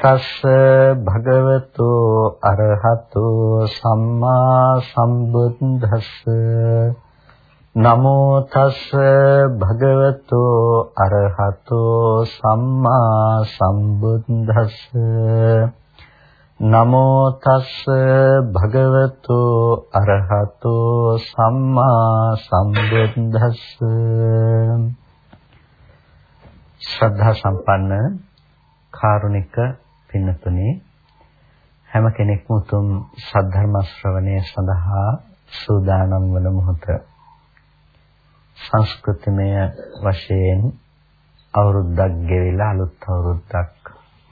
තස්ස භගවතු අරහතෝ සම්මා සම්බුද්දස්ස. නමෝ තස්ස භගවතු අරහතෝ සම්මා සම්බුද්දස්ස. නමෝ තස්ස භගවතු අරහතෝ සම්මා සම්බුද්දස්ස. ශ්‍රද්ධා සම්පන්න කාරුණික පින්නතුනි හැම කෙනෙක්ම උතුම් සද්ධර්ම ශ්‍රවණය සඳහා සූදානම් වන මොහොත. සංස්කෘතිමය වශයෙන් අවුරුද්දක් ගෙවිලා අලුත් අවුරුද්දක්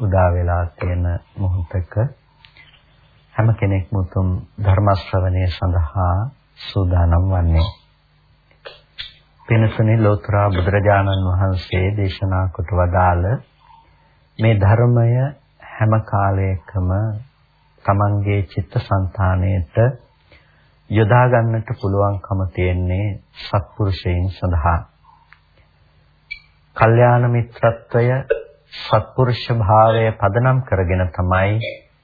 උදා වෙලා තියෙන මොහොතක හැම කෙනෙක්ම උතුම් ධර්ම ශ්‍රවණය සඳහා සූදානම් වන්නේ. පින්සනේ ලෝතර බුදුරජාණන් වහන්සේ දේශනා කොට වදාළ මේ ධර්මය හැම කාලයකම තමන්ගේ චිත්තසංතානයට යොදා ගන්නට පුළුවන්කම තියෙන්නේ සත්පුරුෂයන් සඳහා. කල්යාණ මිත්‍රත්වය සත්පුරුෂ භාවය පදනම් කරගෙන තමයි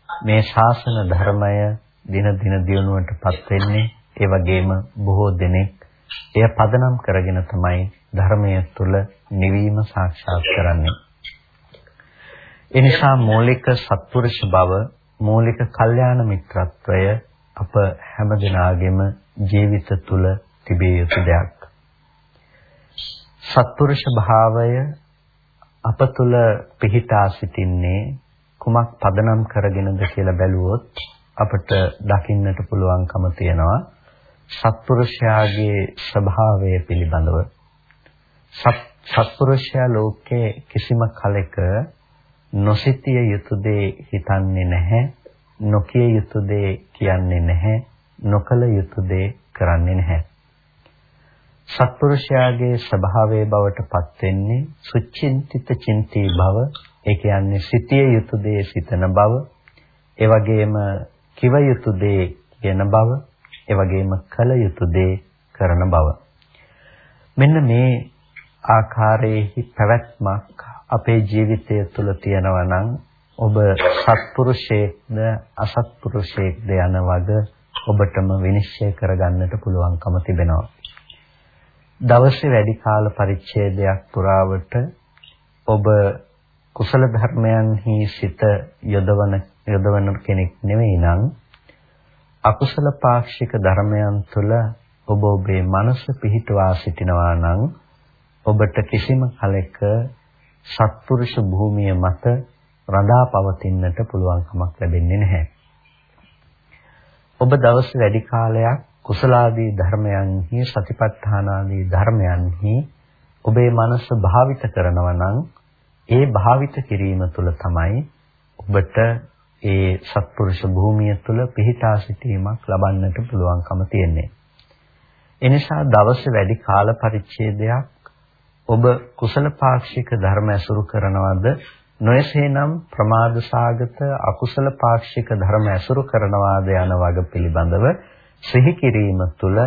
මේ ශාසන ධර්මය දින දින දියුණුවටපත් වෙන්නේ. ඒ වගේම බොහෝ දෙනෙක් එය පදනම් කරගෙන තමයි ධර්මය තුළ නිවීම සාක්ෂාත් කරන්නේ. එනිසා මූලික සත්පුරුෂ බව මූලික කල්යාණ මිත්‍රත්වය අප හැමදෙනාගේම ජීවිත තුළ තිබිය යුතු දෙයක්. සත්පුරුෂ භාවය අප තුළ පිහිටා සිටින්නේ කුමක් පදනම් කරගෙනද කියලා බැලුවොත් අපට දකින්නට පුළුවන්කම තියෙනවා සත්පුරුෂයාගේ ස්වභාවය පිළිබඳව සත්පුරුෂයා ලෝකේ කිසිම කලෙක නොසිතිය යුතු දේ හිතන්නේ නැහැ නොකිය යුතු දේ කියන්නේ නැහැ නොකල යුතු දේ කරන්නේ නැහැ. සත්පුරුෂයාගේ ස්වභාවයේ බවට පත් වෙන්නේ සුචින්තිත චින්තී බව ඒ කියන්නේ සිටිය යුතු දේ සිතන බව ඒ වගේම කිව යුතු දේ කියන බව ඒ වගේම කල යුතු දේ කරන බව. මෙන්න මේ ආකාරයේ පැවැත්මක් අපේ ජීවිතය තුළ තියෙනවා නම් ඔබ සත්පුරුෂයෙක්ද අසත්පුරුෂයෙක්ද යන වග ඔබටම විනිශ්චය කරගන්නට පුළුවන්කම තිබෙනවා. දවසේ වැඩි කාල පරිච්ඡේදයක් පුරාවට ඔබ කුසල ධර්මයන්හි සිත යොදවන යොදවන කෙනෙක් නෙවෙයි නම් අකුසල පාක්ෂික ධර්මයන් තුළ ඔබ ඔබේ මනස පිහිටුවා සිටිනවා නම් ඔබට කිසිම කලෙක සත්පුරුෂ භූමිය මත රඳා පවතින්නට පුළුවන් කමක් ලැබෙන්නේ නැහැ. ඔබ දවස් වැඩි කාලයක් කුසලාදී ධර්මයන්හි සතිපට්ඨානාදී ධර්මයන්හි ඔබේ මනස භාවිත කරනවා නම් ඒ භාවිත කිරීම තුළ තමයි ඔබට ඒ සත්පුරුෂ භූමිය තුළ පිහිටා සිටීමක් ලබන්නට පුළුවන්කම තියෙන්නේ. එනිසා දවසේ වැඩි කාල පරිච්ඡේදයක් ඔබ කුසල පාක්ෂික ධර්ම ඇසුරු කරනවද නොයසේනම් ප්‍රමාද සාගත අකුසල පාක්ෂික ධර්ම ඇසුරු කරනවාද යන වග පිළිබඳව සිහි කිරීම තුළ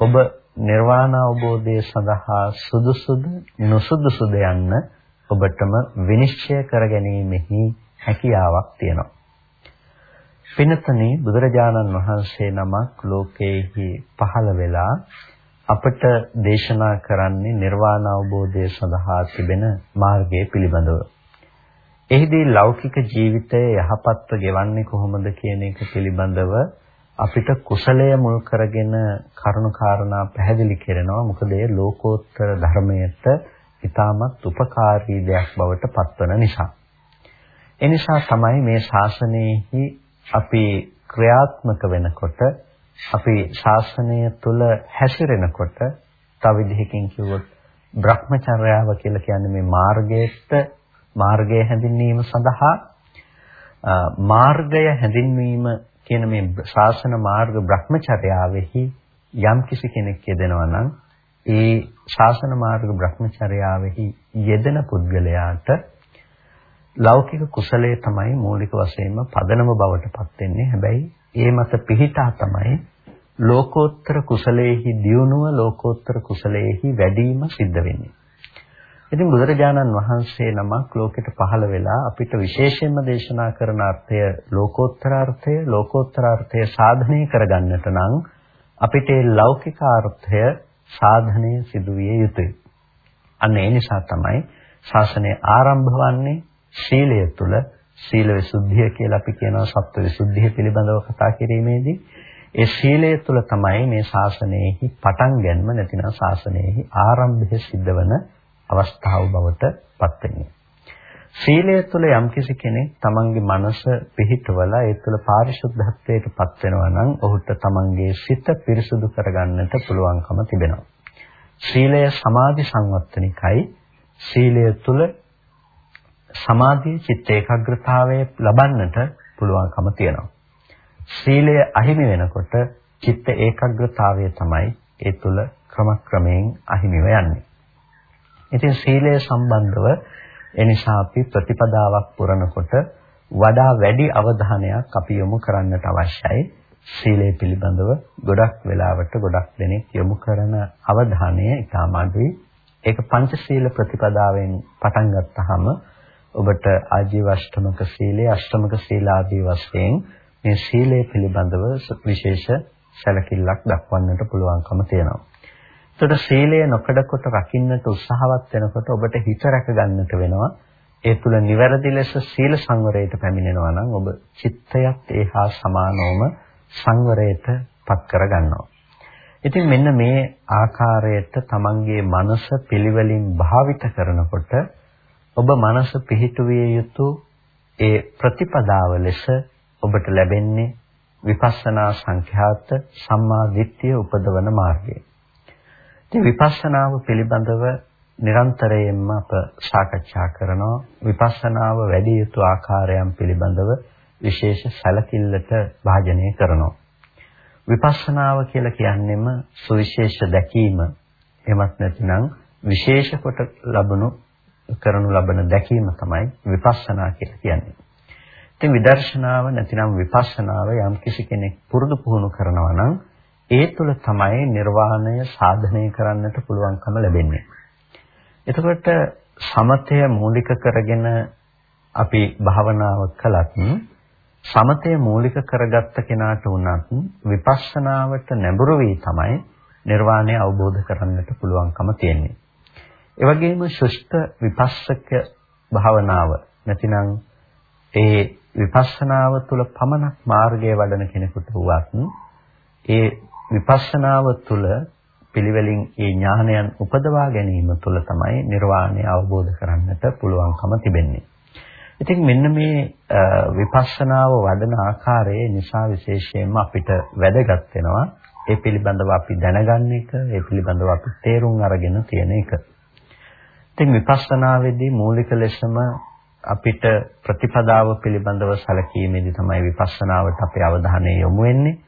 ඔබ නිර්වාණ අවබෝධය සඳහා සුදුසුද නුසුදුසුද යන්න ඔබටම විනිශ්චය කර ගැනීමෙහි හැකියාවක් තියෙනවා. පින්තනේ බුදුරජාණන් වහන්සේ නමක් ලෝකේහි පහළ වෙලා අපට දේශනා කරන්නේ නිර්වාණ අවබෝධය සඳහා තිබෙන මාර්ගය පිළිබඳව. එහිදී ලෞකික ජීවිතය යහපත්ව ගෙවන්නේ කොහොමද කියන එක පිළිබඳව අපිට කුසලය මුල් කරගෙන කරුණු කාරණා පැහැදිලි කරනවා. මොකද ඒ ලෝකෝත්තර ධර්මයට ඉතාමත් උපකාරී දෙයක් බවට පත්වන නිසා. එනිසා තමයි මේ ශාසනයෙහි අපි ක්‍රියාත්මක වෙනකොට අපි ශාසනය තුල හැසිරෙනකොට තව විදිහකින් කිව්වොත් Brahmacharyaව කියලා කියන්නේ මේ මාර්ගයට මාර්ගය හැඳින්වීම සඳහා මාර්ගය හැඳින්වීම කියන මේ ශාසන මාර්ග Brahmacharyaවෙහි යම් කිසි කෙනෙක් යෙදෙනවා නම් ඒ ශාසන මාර්ග Brahmacharyaවෙහි යෙදෙන පුද්ගලයාට ලෞකික කුසලයේ තමයි මූලික වශයෙන්ම පදනම බවට පත් වෙන්නේ. හැබැයි ඒ මත පිහිටා තමයි ලෝකෝත්තර කුසලයේහි දියුණුව ලෝකෝත්තර කුසලයේහි වැඩිම සිද්ධ වෙන්නේ. ඉතින් බුදුරජාණන් වහන්සේ නමක් ලෝකෙට පහළ වෙලා අපිට විශේෂයෙන්ම දේශනා කරන අර්ථය ලෝකෝත්තර අර්ථය ලෝකෝත්තර අර්ථය සාධනය කරගන්නට නම් අපිට ලෞකික අර්ථය සාධනය සිදුවිය යුතුයි. අන්න ඒ නිසා තමයි ශාසනය ආරම්භ වන්නේ ශීලය තුල සීල විසුද්ධිය කියලා අපි කියනවා සත්ව විසුද්ධිය පිළිබඳව කතා කිරීමේදී ඒ ශීලය තුල තමයි මේ ශාසනයෙහි පටන් ගැනීම නැතිනම් ශාසනයෙහි ආරම්භය සිද්ධවන අවස්ථාව බවට පත් වෙන්නේ. සීලය තුළ යම්කිසි කෙනෙක් තමන්ගේ මනස පිහිටවලා ඒ තුළ පාරිශුද්ධත්වයට පත් වෙනවා නම් ඔහුට තමන්ගේ සිත පිරිසුදු කරගන්නට පුළුවන්කම තිබෙනවා. සීලය සමාධි සංවත්තනිකයි. සීලය තුළ සමාධි චිත්ත ඒකාග්‍රතාවය ලබන්නට පුළුවන්කම තියෙනවා. සීලය අහිමි වෙනකොට චිත්ත ඒකාග්‍රතාවය තමයි ඒ තුළ ක්‍රමක්‍රමයෙන් අහිමිව යන්නේ. ඉතින් සීලය සම්බන්ධව එනිසා අපි ප්‍රතිපදාවක් පුරනකොට වඩා වැඩි අවධානයක් අපි යොමු කරන්නට අවශ්‍යයි. සීලය පිළිබඳව ගොඩක් වෙලාවට ගොඩක් දෙනෙක් යොමු කරන අවධානය ඉතාම අඩුයි. ඒක පංචශීල ප්‍රතිපදාවෙන් පටන් ගත්තාම ඔබට ආජීව අෂ්ටමක සීලය, අෂ්ටමක සීල ආදී වශයෙන් මේ සීලය පිළිබඳව විශේෂ සැලකිල්ලක් දක්වන්නට පුළුවන්කම තියෙනවා. එතකොට සීලය නොකඩකොට රකින්නට උත්සාහවත් වෙනකොට ඔබට හිත රැක ගන්නට වෙනවා. ඒ තුල නිවැරදි ලෙස සීල සංවරයට පැමිණෙනවා නම් ඔබ චිත්තයත් ඒහා සමානවම සංවරයට පත් කර ගන්නවා. ඉතින් මෙන්න මේ ආකාරයට තමන්ගේ මනස පිළිවෙලින් භාවිත කරනකොට ඔබ මනස පිහිටුවිය යුතු ඒ ප්‍රතිපදාව ලෙස ඔබට ලැබෙන්නේ විපස්සනා සංඛ්‍යාත සම්මා දිට්ඨිය උපදවන මාර්ගය. ඉතින් විපස්සනාව පිළිබඳව නිරන්තරයෙන්ම අප සාකච්ඡා කරනවා. විපස්සනාව වැඩි යුතු ආකාරයන් පිළිබඳව විශේෂ සැලකිල්ලට භාජනය කරනවා. විපස්සනාව කියලා කියන්නේම සුවිශේෂ දැකීම. එමත් නැතිනම් විශේෂ කොට ලබනු කරනු ලබන දැකීම තමයි විපස්සනා කියලා කියන්නේ. ඉතින් විදර්ශනාව නැතිනම් විපස්සනාව යම් කිසි කෙනෙක් පුරුදු පුහුණු කරනවා නම් ඒ තුල තමයි නිර්වාණය සාධනය කරන්නට පුළුවන්කම ලැබෙන්නේ. එතකොට සමතය මූලික කරගෙන අපි භාවනාව කළත් සමතය මූලික කරගත්ත කෙනාට වුණත් විපස්සනාවට නැඹුරු වී තමයි නිර්වාණය අවබෝධ කරගන්නට පුළුවන්කම තියෙන්නේ. ඒ වගේම ශුෂ්ඨ විපස්සක භාවනාව නැතිනම් ඒ විපස්සනාව තුළ පමණක් මාර්ගය වඩන කෙනෙකුට වුවත් ඒ විපස්සනාව තුළ පිළිවෙලින් ඒ ඥානයන් උපදවා ගැනීම තුළ තමයි නිර්වාණය අවබෝධ කරන්නට පුළුවන්කම තිබෙන්නේ. ඉතින් මෙන්න මේ විපස්සනාව වඩන ආකාරය නිසා විශේෂයෙන්ම අපිට වැදගත් වෙනවා ඒ පිළිබඳව අපි දැනගන්න එක, ඒ පිළිබඳව අපි තේරුම් අරගෙන තියෙන එක. ඉතින් විපස්සනාවේදී මූලික ලෙසම අපිට ප්‍රතිපදාව පිළිබඳව සැලකීමේදී තමයි විපස්සනාවට අපේ අවධානය යොමු වෙන්නේ.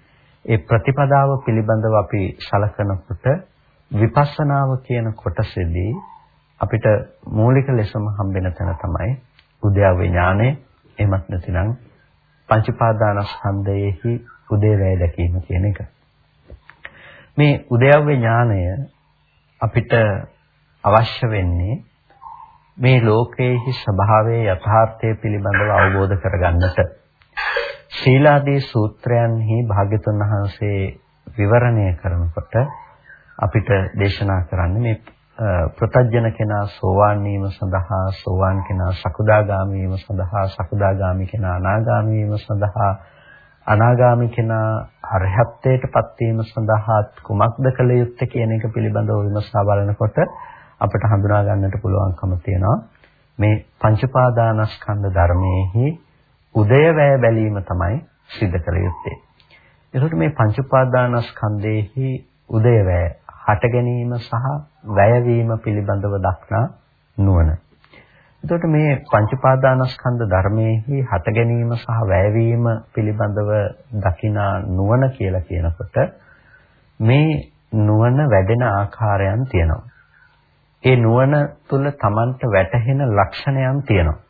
ඒ ප්‍රතිපදාව පිළිබඳව අපි සලකනකොට විපස්සනාව කියන කොටසේදී අපිට මූලික ලෙසම හම්බෙන තැන තමයි උද්‍යාවේ ඥානය එහෙමත් නැතිනම් පංච පාදානස්කන්ධයේහි උදේවැය දැකීම කියන එක. මේ උද්‍යාවේ ඥානය අපිට අවශ්‍ය වෙන්නේ මේ ලෝකයේහි ස්වභාවයේ යථාර්ථය පිළිබඳව අවබෝධ කරගන්නට. ශීලාදී සූත්‍රයන්හි භාග්‍යතුන් වහන්සේ විවරණය කරනකොට අපිට දේශනා කරන්නේ මේ ප්‍රතජන කෙනා සෝවාන් වීම සඳහා සෝවාන් කෙනා සකුදාගාමී වීම සඳහා සකුදාගාමී කෙනා අනාගාමී වීම සඳහා අනාගාමී කෙනා අරහත්ත්වයට පත්වීම සඳහා කුමක්ද කළ යුත්තේ කියන එක පිළිබඳව විමසා බලනකොට අපිට හඳුනා ගන්නට පුළුවන්කම තියෙනවා මේ පංච පාදානස්කන්ධ ධර්මයේහි උදයවැය බැලීම තමයි සිද්ධ කළ යුත්තේ. ඒකට මේ පංච උපාදානස්කන්ධයේහි උදයවැය හට ගැනීම සහ වැයවීම පිළිබඳව දක්නා නුවණ. එතකොට මේ පංච උපාදානස්කන්ධ ධර්මයේහි හට ගැනීම සහ වැයවීම පිළිබඳව දකිනා නුවණ කියලා කියනකොට මේ නුවණ වැඩෙන ආකාරයන් තියෙනවා. ඒ නුවණ තුල Tamanට වැටහෙන ලක්ෂණයන් තියෙනවා.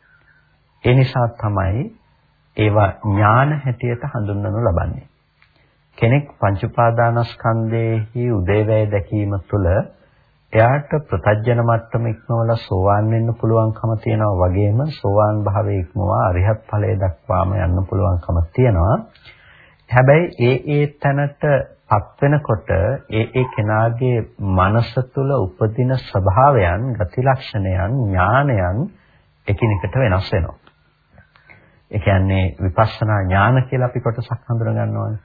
ඒ නිසා තමයි ඒවා ඥාන හැටියට හඳුන්වනු ලබන්නේ. කෙනෙක් පංච උපාදානස්කන්ධයේහි උදේවැය දැකීම තුළ එයාට ප්‍රතජන මට්ටම ඉක්මවලා සෝවාන් වෙන්න පුළුවන්කම තියෙනවා වගේම සෝවාන් භාවයේ ඉක්මවා අරිහත් ඵලයේ දක්වාම යන්න පුළුවන්කම තියෙනවා. හැබැයි ඒ ඒ තැනට පත් වෙනකොට ඒ ඒ කෙනාගේ මනස තුළ උපදින ස්වභාවයන්, ගති ලක්ෂණයන්, ඥානයන් එකිනෙකට වෙනස් වෙනවා. ඒ කියන්නේ විපස්සනා ඥාන කියලා අපි කොටසක් හඳුනා ගන්නවානේ.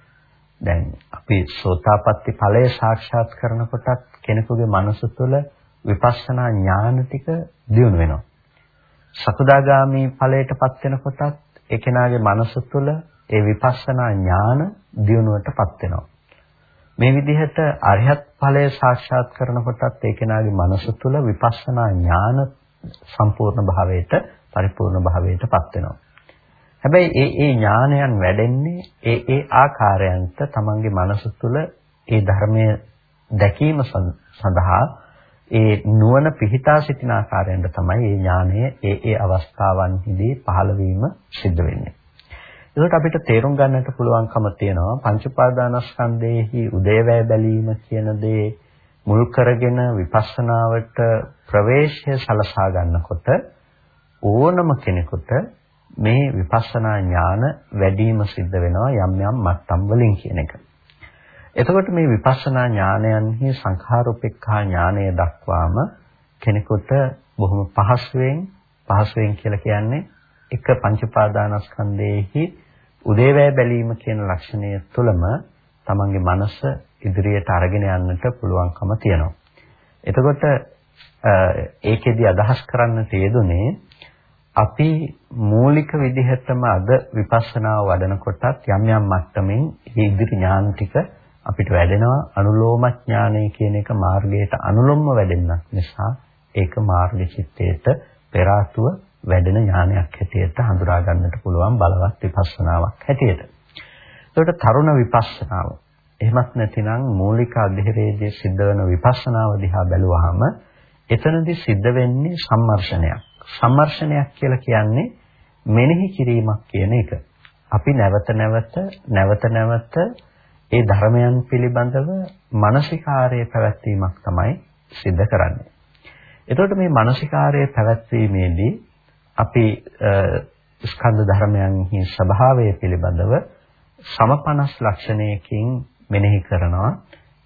දැන් අපි සෝතාපට්ටි ඵලය සාක්ෂාත් කරනකොටත් කෙනෙකුගේ මනස තුළ විපස්සනා ඥාන ටික දියුණු වෙනවා. සකදාගාමි ඵලයටපත් වෙනකොටත් ඒ කෙනාගේ මනස තුළ ඒ විපස්සනා ඥාන දියුණුවටපත් වෙනවා. මේ විදිහට අරිහත් ඵලය සාක්ෂාත් කරනකොටත් ඒ කෙනාගේ මනස තුළ විපස්සනා ඥාන සම්පූර්ණ භාවයට පරිපූර්ණ භාවයටපත් වෙනවා. හැබැයි ඒ ඒ ඥානයන් වැඩෙන්නේ ඒ ඒ ආකාරයන්ට තමන්ගේ මනස තුළ ඒ ධර්මයේ දැකීම සඳහා ඒ නුවණ පිහිටා සිටින ආකාරයෙන්ද තමයි මේ ඥානය ඒ ඒ අවස්ථාවන්හිදී පහළ වීම සිද්ධ වෙන්නේ. ඒකට අපිට තේරුම් ගන්නට පුළුවන්කම තියෙනවා පංච උපාදානස්කන්ධයේහි උදේවැය බැලීම කියන දේ මුල් කරගෙන විපස්සනාවට ප්‍රවේශය සලසා ගන්නකොට ඕනම කෙනෙකුට මේ විපස්සනා ඥාන වැඩිම සිද්ධ වෙනවා යම් යම් මට්ටම් වලින් කියන එක. එතකොට මේ විපස්සනා ඥානයන්හි සංඛාරෝපේක්ඛා ඥානය දක්වාම කෙනෙකුට බොහොම පහසුවෙන් පහසුවෙන් කියලා කියන්නේ එක පංච පාදානස්කන්ධයේහි උදේවැය බැලීම කියන ලක්ෂණය තුළම තමන්ගේ මනස ඉදිරියට අරගෙන යන්නට පුළුවන්කම තියෙනවා. එතකොට ඒකෙදි අදහස් කරන්නට යෙදුනේ අපි මූලික විදිහටම අද විපස්සනාව වඩනකොටත් යම් යම් මට්ටමින් මේ ඉදිරි ඥාන ටික අපිට වැඩෙනවා අනුලෝම ඥානය කියන එක මාර්ගයට අනුලොම්ව වැඩෙන්නක් නිසා ඒක මාර්ග චිත්තයට පෙර වැඩෙන ඥානයක් හැටියට හඳුනා ගන්නට පුළුවන් බලවත් විපස්සනාවක් හැටියට. ඒකට තරුණ විපස්සනාව. එහෙමත් නැතිනම් මූලික අධිරේදී සිද්ධ වෙන විපස්සනාව දිහා බැලුවාම එතනදී සිද්ධ වෙන්නේ සම්මර්ෂණයක්. සම්මර්ෂණයක් කියලා කියන්නේ මෙනෙහි කිරීමක් කියන එක. අපි නැවත නැවත නැවත නැවත ඒ ධර්මයන් පිළිබඳව මානසිකාර්යය පැවැත්වීමක් තමයි සිද්ධ කරන්නේ. එතකොට මේ මානසිකාර්යය පැවැත්වීමේදී අපි ස්කන්ධ ධර්මයන්හි ස්වභාවය පිළිබඳව සමපනස් ලක්ෂණයකින් මෙනෙහි කරනවා.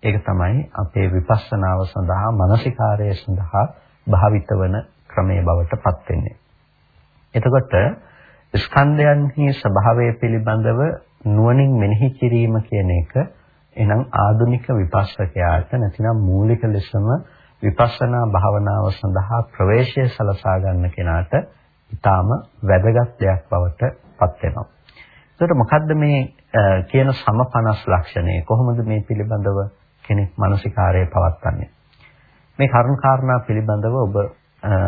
ඒක තමයි අපේ විපස්සනාව සඳහා මානසිකාර්යය සඳහා භාවිත වන ක්‍රමයේ බවට පත් වෙන්නේ. එතකොට ස්කන්ධයන්හි ස්වභාවය පිළිබඳව නුවණින් මෙනෙහි කිරීම කියන එක එනම් ආධුනික විපස්සකයාට නැතිනම් මූලික ලෙසම විපස්සනා භාවනාව සඳහා ප්‍රවේශය සලසා ගන්න කෙනාට ඊටාම වැදගත් දෙයක් බවට පත් වෙනවා. එතකොට මොකද්ද මේ කියන සමපනස් ලක්ෂණය? කොහොමද මේ පිළිබඳව කෙනෙක් මානසිකාරය පවත්න්නේ? මේ කරුණ කාරණා පිළිබඳව ඔබ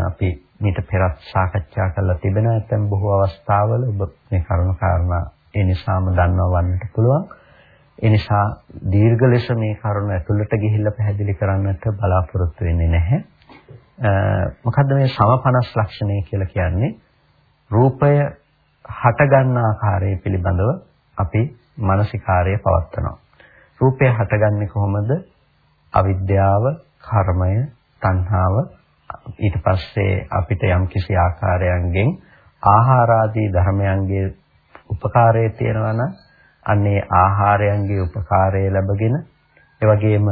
අපි මීට පෙරත් සාකච්ඡා කරලා තිබෙන ඇතැම් බොහෝ අවස්ථාවල ඔබ මේ කරුණු කාරණා ඒ නිසාම දන්නවා වන්නට පුළුවන්. ඒ නිසා දීර්ඝ ලෙස මේ කරුණ ඇතුළට ගිහිල්ලා පැහැදිලි කරන්නට බලාපොරොත්තු වෙන්නේ නැහැ. මොකද්ද මේ සමපනස් ලක්ෂණය කියලා කියන්නේ? රූපය හටගන්න ආකාරය පිළිබඳව අපි මානසිකාර්යය පවත්වනවා. රූපය හටගන්නේ කොහොමද? අවිද්‍යාව, කර්මය, තණ්හාව ඊට පස්සේ අපිට යම් කිසි ආකාරයන්ගෙන් ආහාර ආදී ධර්මයන්ගේ උපකාරය තියෙනවා නම් අන්නේ ආහාරයන්ගේ උපකාරය ලැබගෙන ඒ වගේම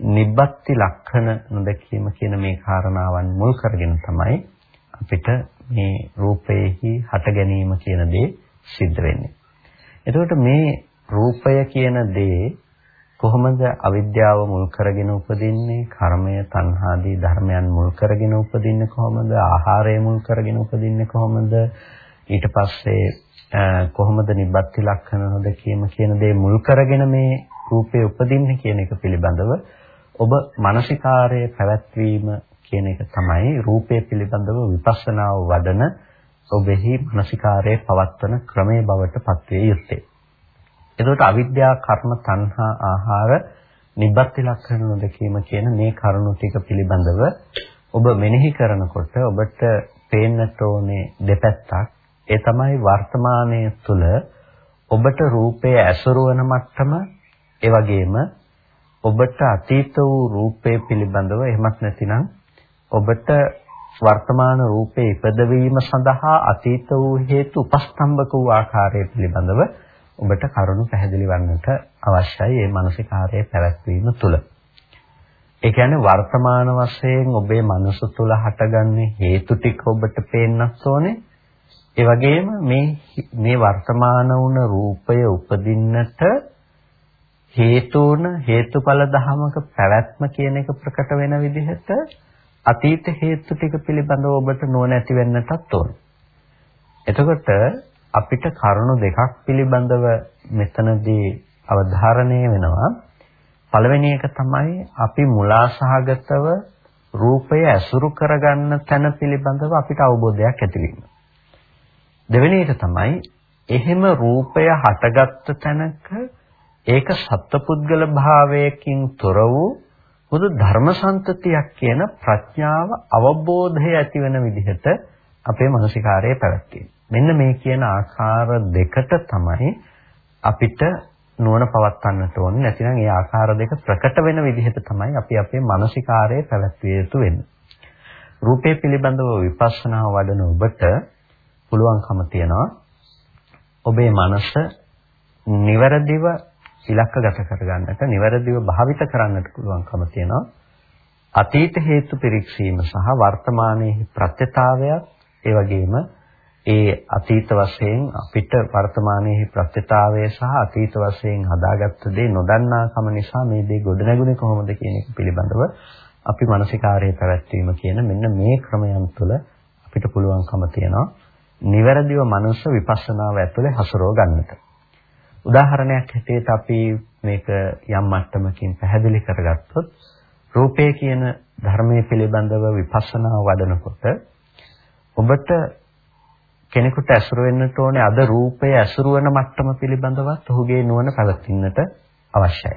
නිබ්බත්ති ලක්ෂණ නොදැකීම කියන මේ කාරණාවන් මුල් කරගෙන තමයි අපිට මේ රූපයේහි හට ගැනීම කියන දේ සිද්ධ වෙන්නේ. එතකොට මේ රූපය කියන දේ කොහොමද අවිද්‍යාව මුල් කරගෙන උපදින්නේ? කර්මය තණ්හාදී ධර්මයන් මුල් කරගෙන උපදින්නේ කොහොමද? ආහාරය මුල් කරගෙන උපදින්නේ කොහොමද? ඊට පස්සේ කොහොමද නිබ්බත්ති ලක්ෂණ නොදකීම කියන දේ මුල් කරගෙන මේ රූපේ උපදින්නේ කියන එක පිළිබඳව ඔබ මානසිකාරයේ පැවැත්වීම කියන එක තමයි රූපය පිළිබඳව විපස්සනාව වඩන ඔබෙහි මානසිකාරයේ පවත්වන ක්‍රමයේ බවට පත්විය යුත්තේ. එතකොට අවිද්‍යා කර්ම තණ්හා ආහාර නිබ්බත්ති ලක්ෂණ නොදකීම කියන මේ කරුණු ටික පිළිබඳව ඔබ මෙනෙහි කරනකොට ඔබට පේන්නට ඕනේ දෙපැත්තක්. ඒ තමයි වර්තමානයේ තුල ඔබට රූපය ඇසුරු වන මට්ටම ඒ වගේම ඔබට අතීත වූ රූපය පිළිබඳව එහෙමත් නැතිනම් ඔබට වර්තමාන රූපේ ඉපදවීම සඳහා අතීත වූ හේතු උපස්තම්භක වූ ආකාරය පිළිබඳව ඔබට කරුණු පැහැදිලි වන්නට අවශ්‍යයි මේ මානසිකාරයේ පැවැත්වීම තුළ. ඒ කියන්නේ වර්තමාන වශයෙන් ඔබේ මනස තුළ හටගන්නේ හේතු ටික ඔබට පේන්නත් ඕනේ. ඒ වගේම මේ මේ වර්තමාන වුණ රූපය උපදින්නට හේතුන හේතුඵල ධමක පැවැත්ම කියන එක ප්‍රකට වෙන විදිහට අතීත හේතු ටික පිළිබඳව ඔබට නුවණැති වෙන්නටත් ඕනේ. එතකොට අපිට කරුණු දෙකක් පිළිබඳව මෙතනදී අවධාරණය වෙනවා. පළවෙනි එක තමයි අපි මුලාසහගතව රූපය ඇසුරු කරගන්න තැන පිළිබඳව අපිට අවබෝධයක් ඇති දෙවෙනි එක තමයි එහෙම රූපය හටගත්ත තැනක ඒක සත්පුද්ගල භාවයකින් තොර වූ බුදු ධර්මසන්තතියක් කියන ප්‍රඥාව අවබෝධය ඇති වෙන විදිහට අපේ මානසිකාරයේ පැවැත්වීම. මෙන්න මේ කියන ආකාර දෙකට තමයි අපිට නුවණ පවත්වන්නට ඕනේ. නැතිනම් ඒ ආකාර දෙක ප්‍රකට වෙන විදිහට තමයි අපි අපේ මානසිකාරයේ පැවැත්විය යුතු වෙන්නේ. රූපේ පිළිබඳව විපස්සනා වඩන ඔබට පුළුවන්කම තියනවා ඔබේ මනස නිවැරදිව ඉලක්කගත කරගන්නට නිවැරදිව භාවිත කරන්නට පුළුවන්කම තියෙනවා අතීත හේතු පිරික්සීම සහ වර්තමානයේ ප්‍රත්‍යතාවයක් ඒ වගේම ඒ අතීත වශයෙන් අපිට වර්තමානයේ ප්‍රත්‍යතාවය සහ අතීත වශයෙන් හදාගත්ත දේ නොදන්නාකම නිසා මේ දේ ගොඩනැගුණේ කොහොමද කියන එක පිළිබඳව අපි මානසිකාරයේ පැවැත්වීම කියන මෙන්න මේ ක්‍රමයන් තුළ අපිට පුළුවන්කම තියෙනවා නිවැරදිව මනස විපස්සනාව ඇතුලේ හසුරව ගන්නට. උදාහරණයක් හැටියට අපි මේක යම් මට්ටමකින් පැහැදිලි කරගත්තොත් රූපය කියන ධර්මයේ පිළිබඳව විපස්සනා වඩනකොට ඔබට කෙනෙකුට ඇසුරු වෙන්නට ඕනේ අද රූපය ඇසුරු වෙන මට්ටම පිළිබඳවත් ඔහුගේ නුවණ පැවැත්ින්නට අවශ්‍යයි.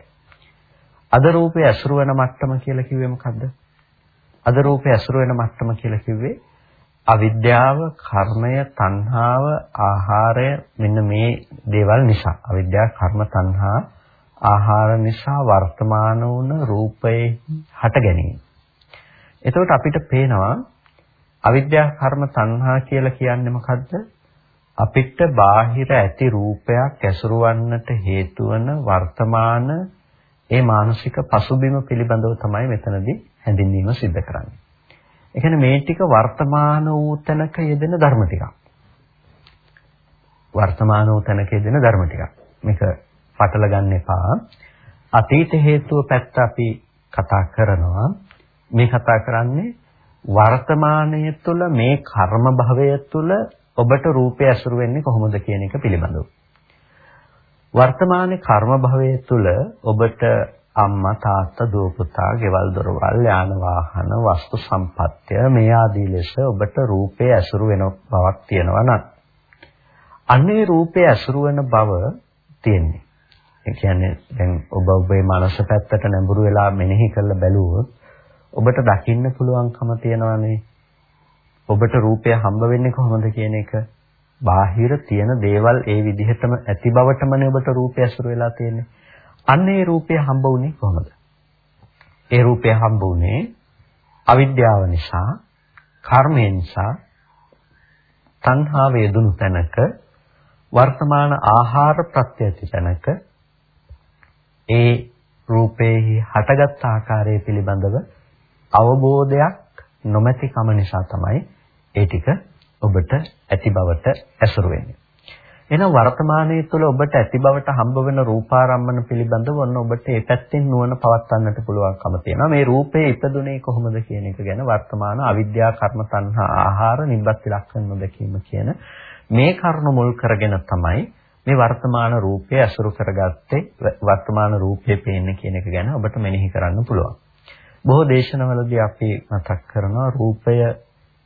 අද රූපය ඇසුරු වෙන මට්ටම කියලා කිව්වේ මොකද්ද? අද රූපය ඇසුරු වෙන මට්ටම කියලා කිව්වේ අවිද්‍යාව, කර්මය, තණ්හාව, ආහාරය මෙන්න මේ දේවල් නිසා. අවිද්‍යාව, කර්ම, තණ්හා, ආහාර නිසා වර්තමාන වුණ රූපයේ හට ගැනීම. එතකොට අපිට පේනවා අවිද්‍යා කර්ම තණ්හා කියලා කියන්නේ මොකද්ද? අපිට බාහිර ඇති රූපයක් ඇසුරවන්නට හේතු වන වර්තමාන ඒ මානසික පසුබිම පිළිබඳව තමයි මෙතනදී හැඳින්වීම සිද්ධ කරන්නේ. ඒ කියන්නේ මේ ටික වර්තමාන වූ තැනක යෙදෙන ධර්ම ටිකක්. වර්තමාන වූ තැනක යෙදෙන ධර්ම ටිකක්. මේක පටල ගන්න එපා. අතීත හේතුව පැත්ත අපි කතා කරනවා. මේ කතා කරන්නේ වර්තමානයේ තුල මේ කර්ම භවය තුල ඔබට රූපය ඇසුරු වෙන්නේ කොහොමද කියන එක පිළිබඳව. වර්තමානයේ කර්ම භවය තුල ඔබට අම්මා තාත්තා දුව පුතා ගෙවල් දොරවල් යාන වාහන වස්තු සම්පත්‍ය මේ ආදී ලෙස ඔබට රූපය ඇසුරු වෙන බවක් තියෙනවා නම් අන්නේ රූපය ඇසුරු වෙන බව තියෙන්නේ. ඒ කියන්නේ දැන් ඔබ ඔබේ මනස පැත්තට නැඹුරු වෙලා මෙනෙහි කරලා බැලුවොත් ඔබට දකින්න පුළුවන්කම තියනවානේ. ඔබට රූපය හම්බ වෙන්නේ කොහොමද කියන එක. බාහිර තියෙන දේවල් ඒ විදිහටම ඇති බවටමනේ ඔබට රූපය අසුර වෙලා තියෙන්නේ. අන්න ඒ රූපය හම්බ වුණේ කොහොමද? ඒ රූපය හම්බ වුණේ අවිද්‍යාව නිසා, කර්මය නිසා, තණ්හාව යෙදුණු තැනක වර්තමාන ආහාර ප්‍රත්‍යති තැනක ඒ රූපේ හටගත් ආකාරය පිළිබඳව අවබෝධයක් නොමැතිකම නිසා තමයි ඒ ටික ඔබට ඇති බවට ඇසුරු වෙන්නේ. එහෙනම් වර්තමානයේ තුල ඔබට ඇති බවට හම්බ වෙන රූපාරම්මන පිළිබඳව ඔන්න ඔබට ඒ පැත්තෙන් නුවණ පවත්වන්නට පුළුවන්කම තියෙනවා. මේ රූපේ ඉපදුනේ කොහොමද කියන එක ගැන වර්තමාන අවිද්‍යා කර්ම තණ්හා ආහාර නිබ්බත් ලක්ෂණ නොදකීම කියන මේ කරුණ මුල් කරගෙන තමයි මේ වර්තමාන රූපය අසුරු කරගත්තේ වර්තමාන රූපේ පේන්නේ කියන එක ගැන ඔබට මෙනෙහි කරන්න පුළුවන්. බොහෝ දේශනවලදී අපි මතක් කරනවා රූපය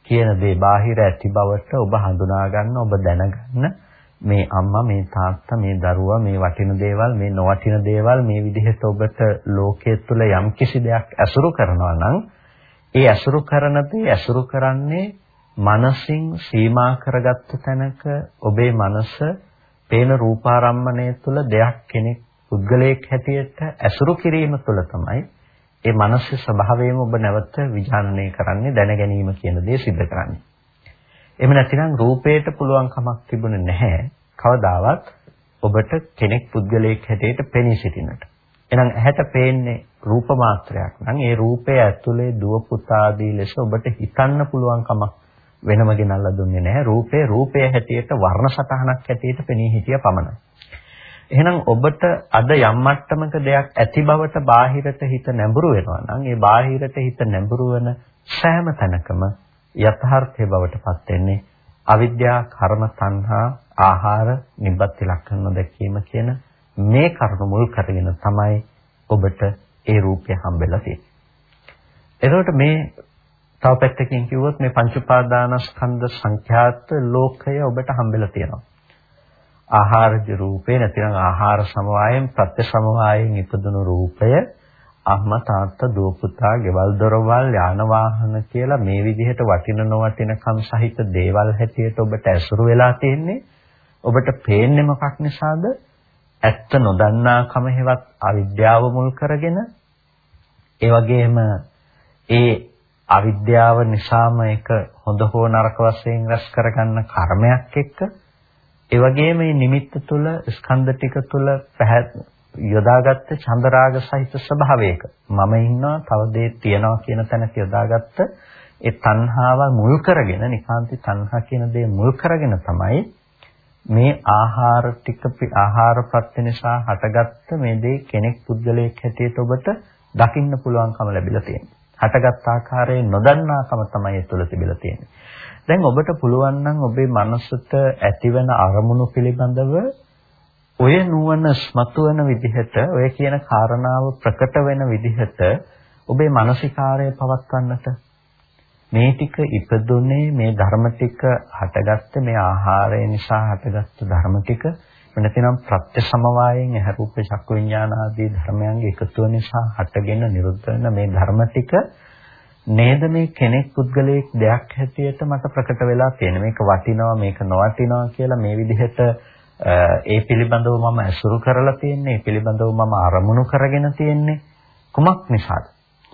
කියන දේ බාහිර ඇති බවට ඔබ හඳුනා ගන්න ඔබ දැනගන්න මේ අම්මා මේ තාත්තා මේ දරුවා මේ වටින දේවල් මේ නොවටින දේවල් මේ විදිහට ඔබට ලෝකයේ තුල යම් කිසි දෙයක් ඇසුරු කරනවා නම් ඒ ඇසුරු කරන තේ ඇසුරු කරන්නේ මනසින් සීමා කරගත්ත තැනක ඔබේ මනස පේන රූපාරම්මණය තුල දෙයක් කෙනෙක් පුද්ගලයෙක් හැටියට ඇසුරු කිරීම තුළ තමයි ඒ මානසික ස්වභාවයම ඔබ නැවත විඥානනය කරන්නේ දැනගැනීම කියන දේ සිද්ධ කරන්නේ. එහෙම නැතිනම් රූපයට පුළුවන් කමක් තිබුණේ නැහැ. කවදාවත් ඔබට කෙනෙක් පුද්ගලයෙක් හැටියට පෙනී සිටින්නට. එහෙනම් ඇහැට පේන්නේ රූප මාත්‍රයක් නම් ඒ රූපය ඇතුලේ දුව පුතා ආදී ලෙස ඔබට හිතන්න පුළුවන් කමක් වෙනම ගෙනල්ලා දුන්නේ නැහැ. රූපේ රූපය හැටියට වර්ණ සටහනක් හැටියට පෙනී හිටිය පමණයි. එහෙනම් ඔබට අද යම් මට්ටමක දෙයක් ඇති බවට බාහිරට හිත නැඹුරු වෙනවා නම් ඒ බාහිරට හිත නැඹුරු වෙන සෑම තැනකම යථාර්ථය බවට පත් වෙන්නේ අවිද්‍යා කර්ම සංහා ආහාර නිබ්බති ලක්ෂණ නොදැකීම කියන මේ කරුණු මුල් කරගෙන තමයි ඔබට ඒ රූපය හම්බෙලා තියෙන්නේ. එතකොට මේ තව පැත්තකින් කිව්වොත් මේ පංච උපාදානස්කන්ධ සංඛ්‍යාත ලෝකය ඔබට හම්බෙලා තියෙනවා. ආහාරජ රූපේ නැතිනම් ආහාර සමவாயයෙන් ප්‍රත්‍ය සමவாயයෙන් ඉපදුණු රූපය අම්මා තාත්තා දුව පුතා ගෙවල් දොරවල් යාන වාහන කියලා මේ විදිහට වටින නොවටිනකම් සහිත දේවල් හැටියට ඔබට ඇසුරු වෙලා තියෙන්නේ. ඔබට පේන්නේ මොකක් නිසාද? ඇත්ත නොදන්නාකම හේවත් අවිද්‍යාව මුල් කරගෙන. ඒ වගේම ඒ අවිද්‍යාව නිසාම එක හොඳ හෝ නරක වශයෙන් රැස් කරගන්න කර්මයක් එක්ක. ඒ වගේම මේ නිමිත්ත තුළ ස්කන්ධ ටික තුළ යොදාගත්ත චන්දරාග සහිත ස්වභාවයක මම ඉන්නවා තව දේ තියනවා කියන තැනක යොදාගත්ත ඒ තණ්හාව මුල් කරගෙන නිකාන්ති තණ්හා කියන දේ මුල් කරගෙන තමයි මේ ආහාර ටික ආහාර ප්‍රත්‍ය නිසා හටගත්ත මේ දේ කෙනෙක් පුද්ගලයෙක් හැටියට ඔබට දකින්න පුළුවන්කම ලැබිලා තියෙන්නේ. හටගත් ආකාරයේ නොදන්නාකම තමයි ඒ තුළ තිබිලා තියෙන්නේ. දැන් ඔබට පුළුවන් නම් ඔබේ මනසට ඇතිවන අරමුණු පිළිබඳව ඔය නුවණ ස්මතු වෙන විදිහට ඔය කියන කාරණාව ප්‍රකට වෙන විදිහට ඔබේ මානසිකාරය පවත්වන්නට. මේ ටික ඉපදුනේ මේ ධර්ම ටික හටගත්ත මේ ආහාරය නිසා හටගත්ත ධර්ම ටික. නැතිනම් ප්‍රත්‍ය සමவாயයෙන් ඇහැ රූප චක්කු විඥාන ආදී ධර්මයන්ගේ එකතුව නිසා හටගෙන නිරුද්ධ වෙන මේ ධර්ම ටික. නේද මේ කෙනෙක් පුද්ගලයෙක් දෙයක් හැටියට මට ප්‍රකට වෙලා තියෙන්නේ මේක වටිනවා මේක නොවටිනවා කියලා මේ විදිහට ඒ පිළිබඳව මම අසුරු කරලා තියෙන්නේ ඒ පිළිබඳව මම අරමුණු කරගෙන තියෙන්නේ කුමක් නිසාද?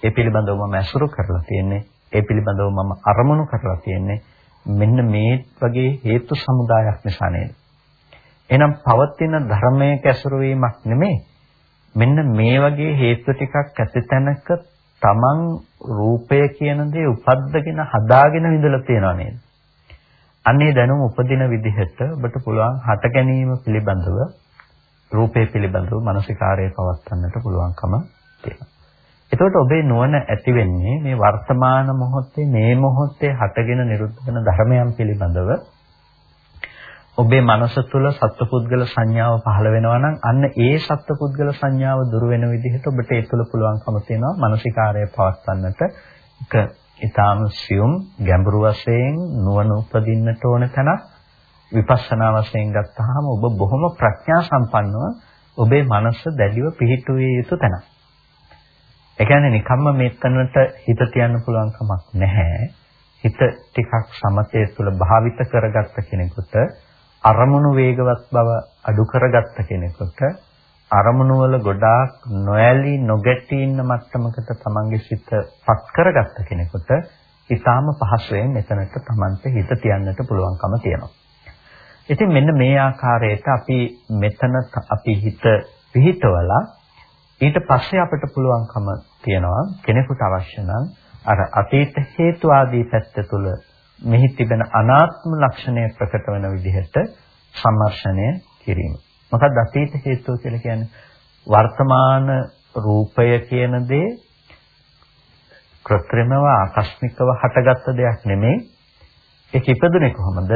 ඒ පිළිබඳව මම අසුරු කරලා තියෙන්නේ ඒ පිළිබඳව මම අරමුණු කරලා තියෙන්නේ මෙන්න මේ වගේ හේතු සමුදායක් නිසා නේද? එහෙනම් පවතින ධර්මයක ඇසුරු වීමක් නෙමෙයි. මෙන්න මේ වගේ හේතු ටිකක් ඇති තැනක තමන් රූපය කියන දේ උපද්දගෙන හදාගෙන විඳලා තියෙනවා නේද? අන්නේ දැනුම උපදින විදිහට ඔබට පුළුවන් හට ගැනීම පිළිබඳව රූපේ පිළිබඳව මානසිකාරය පවත්වන්නට පුළුවන්කම තියෙනවා. එතකොට ඔබේ නුවණ ඇති වෙන්නේ මේ වර්තමාන මොහොතේ මේ මොහොතේ හටගෙන නිරුද්ධ වෙන ධර්මයන් පිළිබඳව ඔබේ මනස තුළ සත්පුද්ගල සංඥාව පහළ වෙනවා නම් අන්න ඒ සත්පුද්ගල සංඥාව දුර වෙන විදිහට ඔබට ඒ තුළ පුළුවන්කම තියෙනවා මානසිකාරය පවත්වන්නට එක ඊටාම සියුම් ගැඹුරු වශයෙන් නුවණ උපදින්නට ඕන තැන විපස්සනා වශයෙන් ගත්තාම ඔබ බොහොම ප්‍රඥා සම්පන්නව ඔබේ මනස දැඩිව පිහිටුවේ යුතු තැන. ඒ කියන්නේ නිකම්ම මෙතනට හිත තියන්න පුළුවන් කමක් නැහැ. හිත ටිකක් සමතය තුළ භාවිත කරගත්ත කෙනෙකුට අරමුණු වේගවත් බව අඩු කරගත්ත කෙනෙකුට අරමුණු වල ගොඩාක් නොඇලී නොගැටී ඉන්න මට්ටමකට තමන්ගේ සිත පත් කරගත්ත කෙනෙකුට ඊටාම පහසුවෙන් මෙතනට තමන්ට හිත තියන්නට පුළුවන්කම තියෙනවා. ඉතින් මෙන්න මේ ආකාරයට අපි මෙතන අපි හිත පිහිටවලා ඊට පස්සේ අපිට පුළුවන්කම තියනවා කෙනෙකුට අවශ්‍ය නම් අර අතීත හේතු ආදී පැත්ත තුළ මෙහි තිබෙන අනාත්ම ලක්ෂණය ප්‍රකට වෙන විදිහට සම්මර්ෂණය කිරීම. මොකක්ද අතීත හේතුව කියලා කියන්නේ? වර්තමාන රූපය කියන දේ කෘත්‍රිමව ආකස්මිකව හටගත්ත දෙයක් නෙමෙයි. ඒක ඉපදුනේ කොහොමද?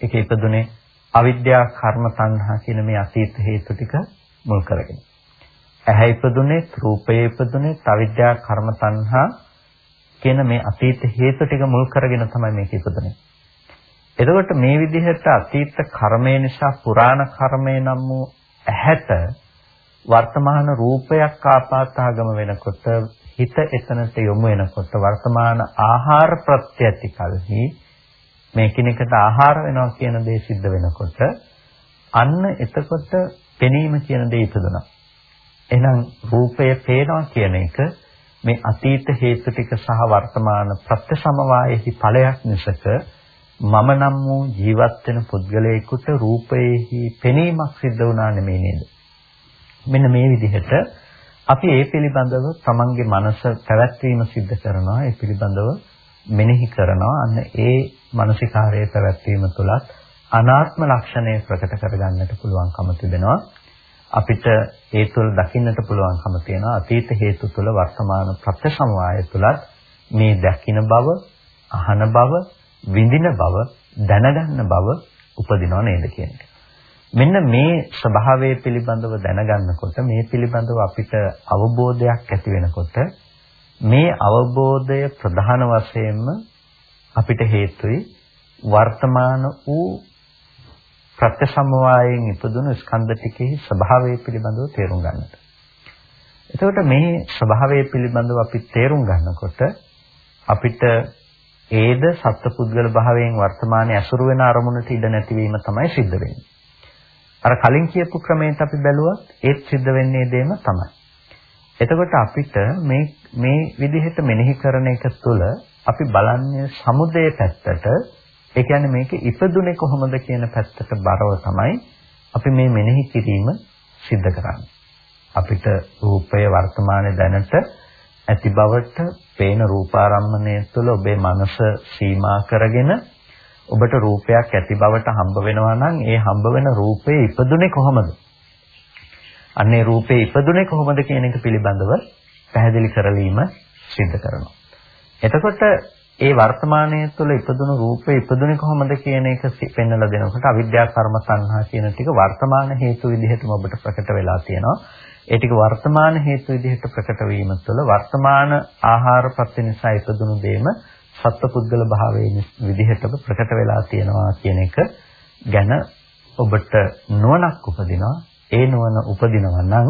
ඒක ඉපදුනේ අවිද්‍යා කර්ම තණ්හා කියන මේ අතීත හේතු ටික මුල් කරගෙන. ඇහැ ඉපදුනේ, රූපය ඉපදුනේ, අවිද්‍යා කර්ම තණ්හා කියන මේ අතීත හේතු ටික මුල් කරගෙන තමයි මේක ඉපදුනේ. එතකොට මේ විදිහට අතීත කර්මය නිසා පුරාණ කර්මය නම් වූ ඇහැට වර්තමාන රූපයක් ආපාතාගම වෙනකොට හිත එතනට යොමු වෙනකොට වර්තමාන ආහාර ප්‍රත්‍යති කලෙහි මේ කිනකට ආහාර වෙනවා කියන දේ සිද්ධ වෙනකොට අන්න එතකොට පෙනීම කියන දේ ඉපදුනා. එහෙනම් රූපය පේනවා කියන එක මේ අතීත හේතු ටික සහ වර්තමාන ප්‍රත්‍ය සමவாயෙහි ඵලයක් මිසක මම නම් වූ ජීවත් වෙන පුද්ගලයෙකුට රූපයේහි පෙනීමක් සිද්ධ වුණා නෙමෙයි නේද? මෙන්න මේ විදිහට අපි ඒ පිළිබඳව තමන්ගේ මනස පැවැත්වීම සිද්ධ කරනවා ඒ පිළිබඳව මෙනෙහි කරනවා. අන්න ඒ මානසිකාරයේ පැවැත්වීම තුළත් අනාත්ම ලක්ෂණය ප්‍රකට කරගන්නට පුළුවන්කම තිබෙනවා. අපිට ඒ තුළ දකින්නට පුළුවන්කම තියෙනවා. අතීත හේතු තුළ වර්තමාන ප්‍රත්‍ය සමவாய තුලත් මේ දකින්න බව අහන බව විඳින බව දැනගන්න බව උපදිනව නේද කියන එක. මෙන්න මේ ස්වභාවය පිළිබඳව දැනගන්නකොට මේ පිළිබඳව අපිට අවබෝධයක් ඇති වෙනකොට මේ අවබෝධය ප්‍රධාන වශයෙන්ම අපිට හේතුයි වර්තමාන වූ ප්‍රත්‍යසමවායෙන් ඉපදුණු ස්කන්ධ ටිකෙහි ස්වභාවය පිළිබඳව තේරුම් ගන්නට. එතකොට මේ ස්වභාවය පිළිබඳව අපි තේරුම් ගන්නකොට අපිට ඒද සත්පුද්ගල භාවයෙන් වර්තමානයේ අසුරු වෙන අරමුණට ඉඩ නැතිවීම තමයි සිද්ධ වෙන්නේ. අර කලින් කියපු ක්‍රමයට අපි බැලුවත් ඒත් සිද්ධ වෙන්නේ දෙයම තමයි. එතකොට අපිට මේ මේ විදිහට මෙනෙහි කරන එක තුළ අපි බලන්නේ සමුදේ පැත්තට ඒ කියන්නේ මේක ඉපදුනේ කොහොමද කියන පැත්තට බරව තමයි අපි මේ මෙනෙහි කිරීම සිද්ධ කරන්නේ. අපිට රූපය වර්තමානයේ දැනට ඇති බවට පේන රූපාරම්මණය තුළ ඔබේ මනස සීමා කරගෙන ඔබට රූපයක් ඇති බවට හම්බ වෙනවා නම් ඒ හම්බ වෙන රූපේ ඉපදුනේ කොහොමද? අන්නේ රූපේ ඉපදුනේ කොහොමද කියන එක පිළිබඳව පැහැදිලි කරලීම සිද්ධ කරනවා. එතකොට ඒ වර්තමානයේ තුළ ඉපදුණු රූපේ ඉපදුනේ කොහොමද කියන එක පෙන්වලා දෙනකොට අවිද්‍යා කර්ම සංහා කියන ටික වර්තමාන හේතු විදිහටම ඔබට ප්‍රකට වෙලා තියෙනවා. ඒ ටික වර්තමාන හේතු විදිහට ප්‍රකට වීම තුළ වර්තමාන ආහාර ප්‍රත්‍ය නිසා ඉපදුණු දේම සත්පුද්ගල භාවයේ විදිහටම ප්‍රකට වෙලා තියෙනවා කියන එක ගැන ඔබට නුවණක් උපදිනවා. ඒ නුවණ උපදිනවා නම්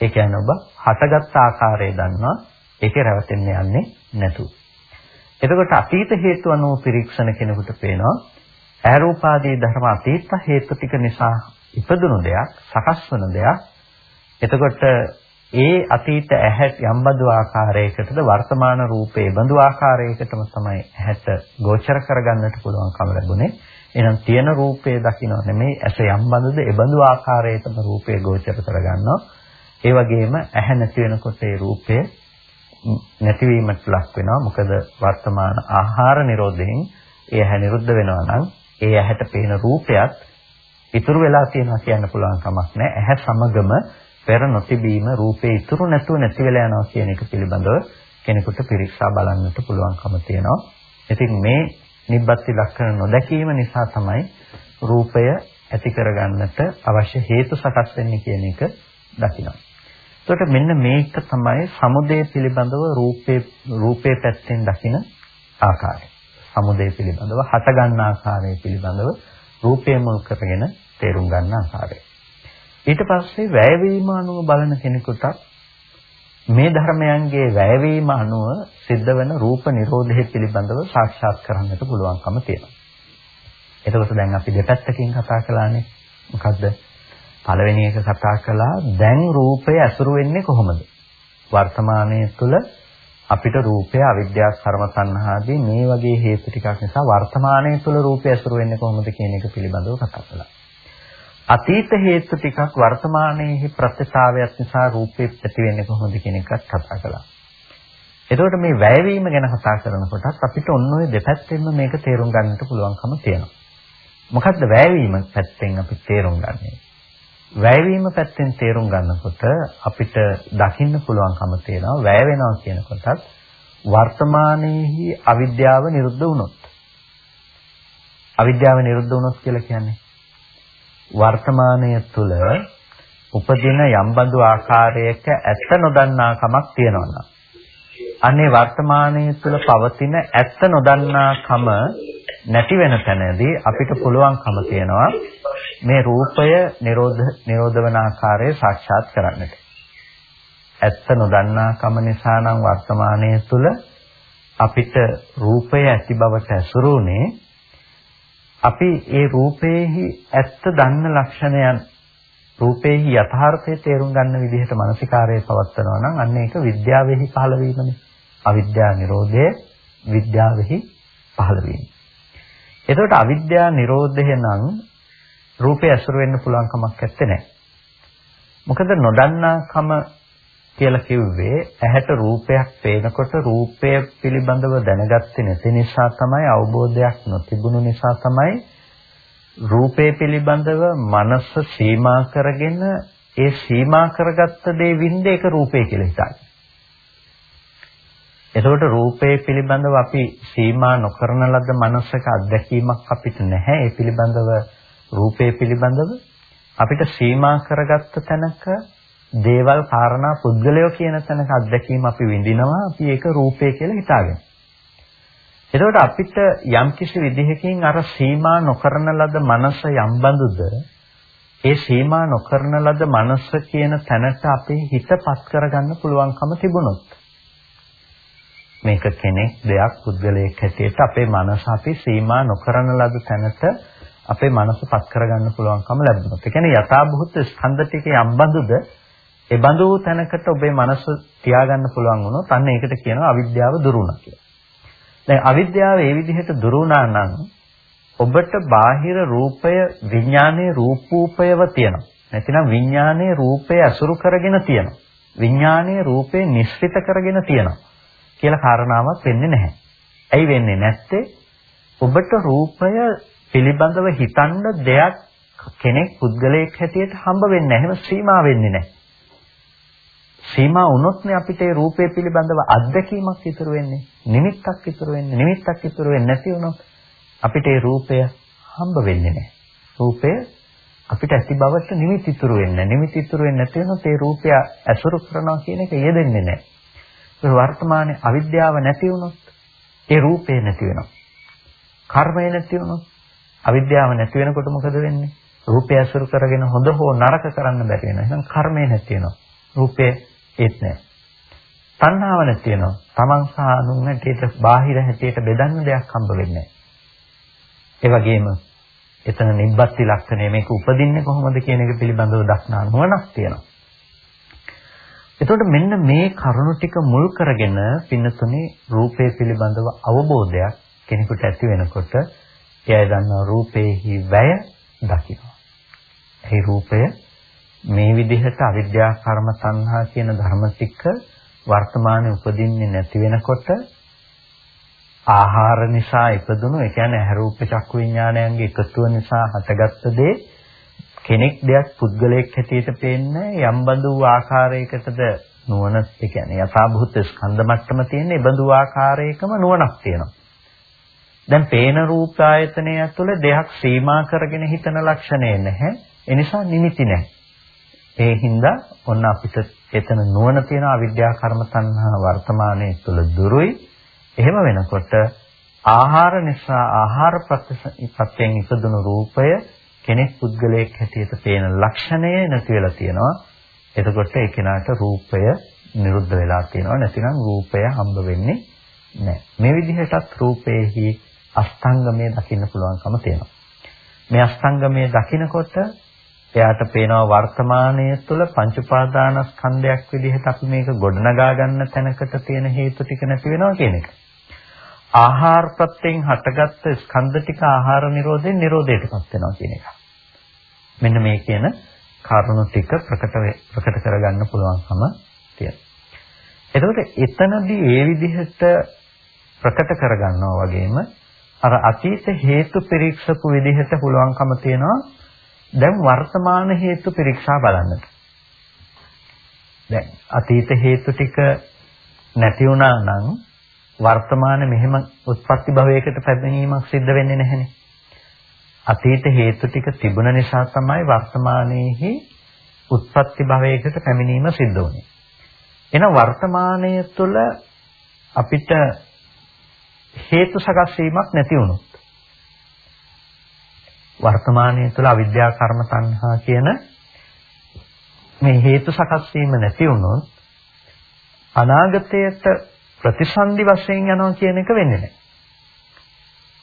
ඒ කියන්නේ ඔබ හටගත් ආකාරය දන්නවා. ඒකේ රැවටෙන්න යන්නේ නැතුව. එතකොට අතීත හේතු අනුව පිරික්සන කෙනෙකුට පේනවා ආරෝපාදී ධර්ම අතීත හේතු ටික නිසා ඉපදුණු දෙයක්, සකස් වන දෙයක්. එතකොට ඒ අතීත ඇහැට යම්බඳු ආකාරයකටද වර්තමාන රූපේ බඳු ආකාරයකටම තමයි ඇහැට ගෝචර කරගන්නට පුළුවන්කම ලැබුණේ. එහෙනම් තියෙන රූපේ දකින්න නෙමෙයි ඇස යම්බඳුද ඒ බඳු ආකාරයකම රූපේ ගෝචර කරගන්නවා. ඒ වගේම ඇහැ නැති වෙනකොට ඒ රූපේ නැතිවීමට ලක් වෙනවා. මොකද වර්තමාන ආහාර නිරෝධයෙන් ඒ ඇහැ නිරුද්ධ වෙනවා නම් ඒ ඇහැට පේන රූපයත් ඉතුරු වෙලා තියෙනවා කියන්න පුළුවන් කමක් නැහැ. ඇහැ සමගම පෙර නොතිබීම රූපේ ඉතුරු නැතුව නැති වෙලා යනවා කියන එක පිළිබඳව කෙනෙකුට පිරික්සා බලන්නට පුළුවන්කම තියෙනවා. ඉතින් මේ නිබ්බත්ති ලක්ෂණ නොදැකීම නිසා තමයි රූපය ඇති කරගන්නට අවශ්‍ය හේතු සකස් වෙන්නේ කියන එක දකිනවා. එතකොට මෙන්න මේක තමයි සමුදය පිළිබඳව රූපේ රූපේ පැත්තෙන් දකින ආකාරය. සමුදය පිළිබඳව හට ගන්න ආකාරය පිළිබඳව රූපය මුල් කරගෙන තේරුම් ගන්න ආකාරය. ඊට පස්සේ වැයවීම අනුව බලන කෙනෙකුට මේ ධර්මයන්ගේ වැයවීම අනුව සිද්ධ වෙන රූප නිරෝධය පිළිබඳව සාක්ෂාත් කරගන්නට පුළුවන්කම තියෙනවා. එතකොට දැන් අපි දෙපැත්තකින් කතා කළානේ. මොකද්ද? පළවෙනි එක කතා කළා දැන් රූපය ඇසුරු වෙන්නේ කොහොමද? වර්තමානයේ තුල අපිට රූපය අවිද්‍යාව කර්ම සංහාදී මේ වගේ හේතු ටිකක් නිසා වර්තමානයේ තුල රූපය ඇසුරු වෙන්නේ කොහොමද කියන එක පිළිබඳව කතා කළා. අතීත හේතු ටිකක් වර්තමානයේ ප්‍රත්‍යසාවයක් නිසා රූපේ ඇති වෙන්නේ කොහොමද කියන එකත් කතා කළා. එතකොට මේ වැයවීම ගැන කතා කරනකොටත් අපිට ඔන්න ඔය දෙපැත්තෙන්ම මේක තේරුම් ගන්නට පුළුවන්කම තියෙනවා. මොකද්ද වැයවීම පැත්තෙන් අපි තේරුම් ගන්නේ? වැයවීම පැත්තෙන් තේරුම් ගන්නකොට අපිට දකින්න පුළුවන්කම තියෙනවා වැය වෙනවා කියනකොටත් වර්තමානයේහි අවිද්‍යාව නිරුද්ධ වුණොත් අවිද්‍යාව නිරුද්ධ වුණොත් කියලා කියන්නේ වර්තමානය තුළ උපදින යම්බඳු ආකාරයක ඇත්ත නොදන්නා කමක් තියෙනවා අනේ වර්තමානයේ තුල පවතින ඇත්ත නොදන්නා කම නැති වෙන තැනදී අපිට පුළුවන්කම තියෙනවා මේ රූපය නිරෝධ නිරෝධ වන ආකාරය සාක්ෂාත් කරන්නට. ඇත්ත නොදන්නා කම නිසා නම් වර්තමානයේ තුල අපිට රූපය ඇති බවට ඇසුරුනේ අපි ඒ රූපේහි ඇත්ත දන්න ලක්ෂණයන් රූපේහි යථාර්ථය තේරුම් ගන්න විදිහට මානසිකාරය පවත්වනවා නම් අන්න ඒක විද්‍යාවෙහි පහළ වීමනේ. අවිද්‍යා නිරෝධය විද්‍යාවෙහි පහළ වීම. එතකොට අවිද්‍යා නිරෝධය නම් රූපේ ඇසුරු වෙන්න පුළුවන් කමක් නැත්තේ. මොකද නොදන්නාකම කියලා කිව්වේ ඇහැට රූපයක් පේනකොට රූපය පිළිබඳව දැනගත්තේ නැති නිසා තමයි අවබෝධයක් නොතිබුණු නිසා තමයි රූපේ පිළිබඳව මනස සීමා කරගෙන ඒ සීමා කරගත්ත දේ වින්ද ඒක රූපේ කියලා හිතන්නේ. එතකොට රූපේ පිළිබඳව අපි සීමා නොකරන ලද මනසක අත්දැකීමක් අපිට නැහැ. ඒ පිළිබඳව රූපේ පිළිබඳව අපිට සීමා කරගත්ත තැනක දේවල් කාරණා පුද්ගලයෝ කියන තැනක අත්දැකීම අපි විඳිනවා. අපි ඒක රූපේ කියලා හිතාගෙන. එතකොට අපිට යම්කිසි විදිහකින් අර සීමා නොකරන ලද මනස යම් බඳුද ඒ සීමා නොකරන ලද මනස කියන තැනට අපේ හිතපත් කරගන්න පුළුවන්කම තිබුණොත් මේක කෙනෙක් දෙයක් පුද්ගලයෙක් හැටියට අපේ මනස අපි සීමා නොකරන ලද තැනට අපේ මනසපත් කරගන්න පුළුවන්කම ලැබුණොත් ඒ කියන්නේ යථාභූත ස්කන්ධ ටික යම් බඳුද ඒ බඳු තැනකට ඔබේ මනස තියාගන්න පුළුවන් වුණොත් අන්න ඒකට කියනවා අවිද්‍යාව දුරුණා කියලා. දැන් අවිද්‍යාව ඒ විදිහට දුරුණා නම් ඔබට බාහිර රූපය විඥානයේ රූපූපයව තියෙනවා. නැතිනම් විඥානයේ රූපය අසුරු කරගෙන තියෙනවා. විඥානයේ රූපේ නිස්සිත කරගෙන තියෙනවා. කියලා කාරණාවක් වෙන්නේ නැහැ. ඇයි වෙන්නේ නැත්තේ? ඔබට රූපය පිළිබඳව හිතන්න දෙයක් කෙනෙක් පුද්ගලයෙක් හැටියට හම්බ වෙන්නේ නැහැ. එහෙම සීමා වෙන්නේ නැහැ. සීමා වුණොත්නේ අපිට ඒ රූපය පිළිබඳව අත්දැකීමක් ඉතුරු වෙන්නේ. නිමිත්තක් ඉතුරු වෙන්නේ. නිමිත්තක් ඉතුරු වෙන්නේ නැති වුණොත් අපිට ඒ රූපය හම්බ වෙන්නේ නැහැ. රූපය අපිට ඇති බවට නිමිති ඉතුරු වෙන්නේ. නිමිති ඉතුරු වෙන්නේ නැති වුණොත් ඒ රූපය ඇසුරු කරනවා කියන එක යෙදෙන්නේ නැහැ. ඒ වර්තමානයේ අවිද්‍යාව නැති වුණොත් ඒ රූපය නැති වෙනවා. කර්මය නැති වුණොත් අවිද්‍යාව නැති වෙනකොට මොකද වෙන්නේ? රූපය ඇසුරු කරගෙන හොඳ හෝ නරක කරන්න බැරි වෙනවා. එහෙනම් කර්මය නැති වෙනවා. රූපය ඒත් නැහැ. තණ්හාව නැති වෙනවා. තමන් සහ අනුන් හැටියට බාහිර හැටියට බෙදන්න දෙයක් හම්බ වෙන්නේ නැහැ. ඒ වගේම එතන නිබ්බත්ති ලක්ෂණය මේක උපදින්නේ කොහොමද කියන එක පිළිබඳව දක්නා නුවණක් තියෙනවා. එතකොට මෙන්න මේ කරුණු ටික මුල් කරගෙන පින්නතුනේ රූපය පිළිබඳව අවබෝධයක් කෙනෙකුට ඇති වෙනකොට එයා දන්නවා රූපේහි වැය දකිනවා. ඒ රූපය මේ විදිහට අවිද්‍යා කර්ම සංහා කියන ධර්ම ටික වර්තමානයේ උපදින්නේ නැති වෙනකොට ආහාර නිසා ඉපදුණු ඒ කියන්නේ ඇහැ රූප චක්කු විඥානයන්ගේ එකතුව නිසා හටගත්ත දේ කෙනෙක් දෙයක් පුද්ගලයෙක් හැටියට පේන්නේ යම් බඳු ආකාරයකටද නුවණ ඒ කියන්නේ යථාභූත ස්කන්ධ මට්ටම තියෙන ඒ බඳු ආකාරයකම නුවණක් තියෙනවා. දැන් පේන රූප ආයතනය ඇතුළේ දෙයක් සීමා කරගෙන හිතන ලක්ෂණය නැහැ. ඒ නිසා නිමිති නැහැ. ඒ හින්දා ඔන්න අපිට එතන නුවණ තියෙන අවිද්‍යා කර්ම තණ්හා වර්තමානයේ තුල දුරුයි. එහෙම වෙනකොට ආහාර නිසා ආහාර ප්‍රත්‍යයෙන් ඉපදුණු රූපය කෙනෙක් පුද්ගලයෙක් හැටියට පේන ලක්ෂණය නැති වෙලා තියෙනවා. එතකොට ඒ කෙනාට රූපය නිරුද්ධ වෙලා තියෙනවා. නැතිනම් රූපය හම්බ වෙන්නේ නැහැ. මේ විදිහටත් රූපේහි අස්තංගමය දකින්න පුළුවන්කම තියෙනවා. මේ අස්තංගමය දකිනකොට එයාට පේනවා වර්තමානයේ තුල පංච උපාදානස්කන්ධයක් විදිහට අපි මේක ගොඩනගා ගන්න තැනකට තියෙන හේතු ටික නැති වෙනවා කියන එක. ආහාර ප්‍රත්‍යයෙන් හටගත්ත ස්කන්ධ ටික ආහාර නිරෝධයෙන් නිරෝධයටපත් වෙනවා කියන එක. මෙන්න මේ කියන කරුණු ටික ප්‍රකට ප්‍රකට කරගන්න පුළුවන්කම තියෙනවා. එතකොට එතනදී ඒ විදිහට ප්‍රකට කරගන්නවා වගේම අර අතීත හේතු පරීක්ෂක විදිහට පුළුවන්කම තියෙනවා දැන් වර්තමාන හේතු පරීක්ෂා බලන්නට. දැන් අතීත හේතු ටික නැති වුණා නම් වර්තමාන මෙහෙම උත්පත්ති භවයකට පැමිණීමක් සිද්ධ වෙන්නේ නැහැනේ. අතීත හේතු ටික තිබුණ නිසා තමයි වර්තමානයේහි උත්පත්ති භවයකට පැමිණීම සිද්ධ වුනේ. එහෙනම් වර්තමානයේ තුල අපිට හේතු සකස් වීමක් නැති වුණොත් වර්තමානයේ තුල අවිද්‍යා කර්ම සංහා කියන මේ හේතු සකස් වීම නැති වුණොත් අනාගතයට ප්‍රතිසන්දි වශයෙන් යනවා කියන එක වෙන්නේ නැහැ.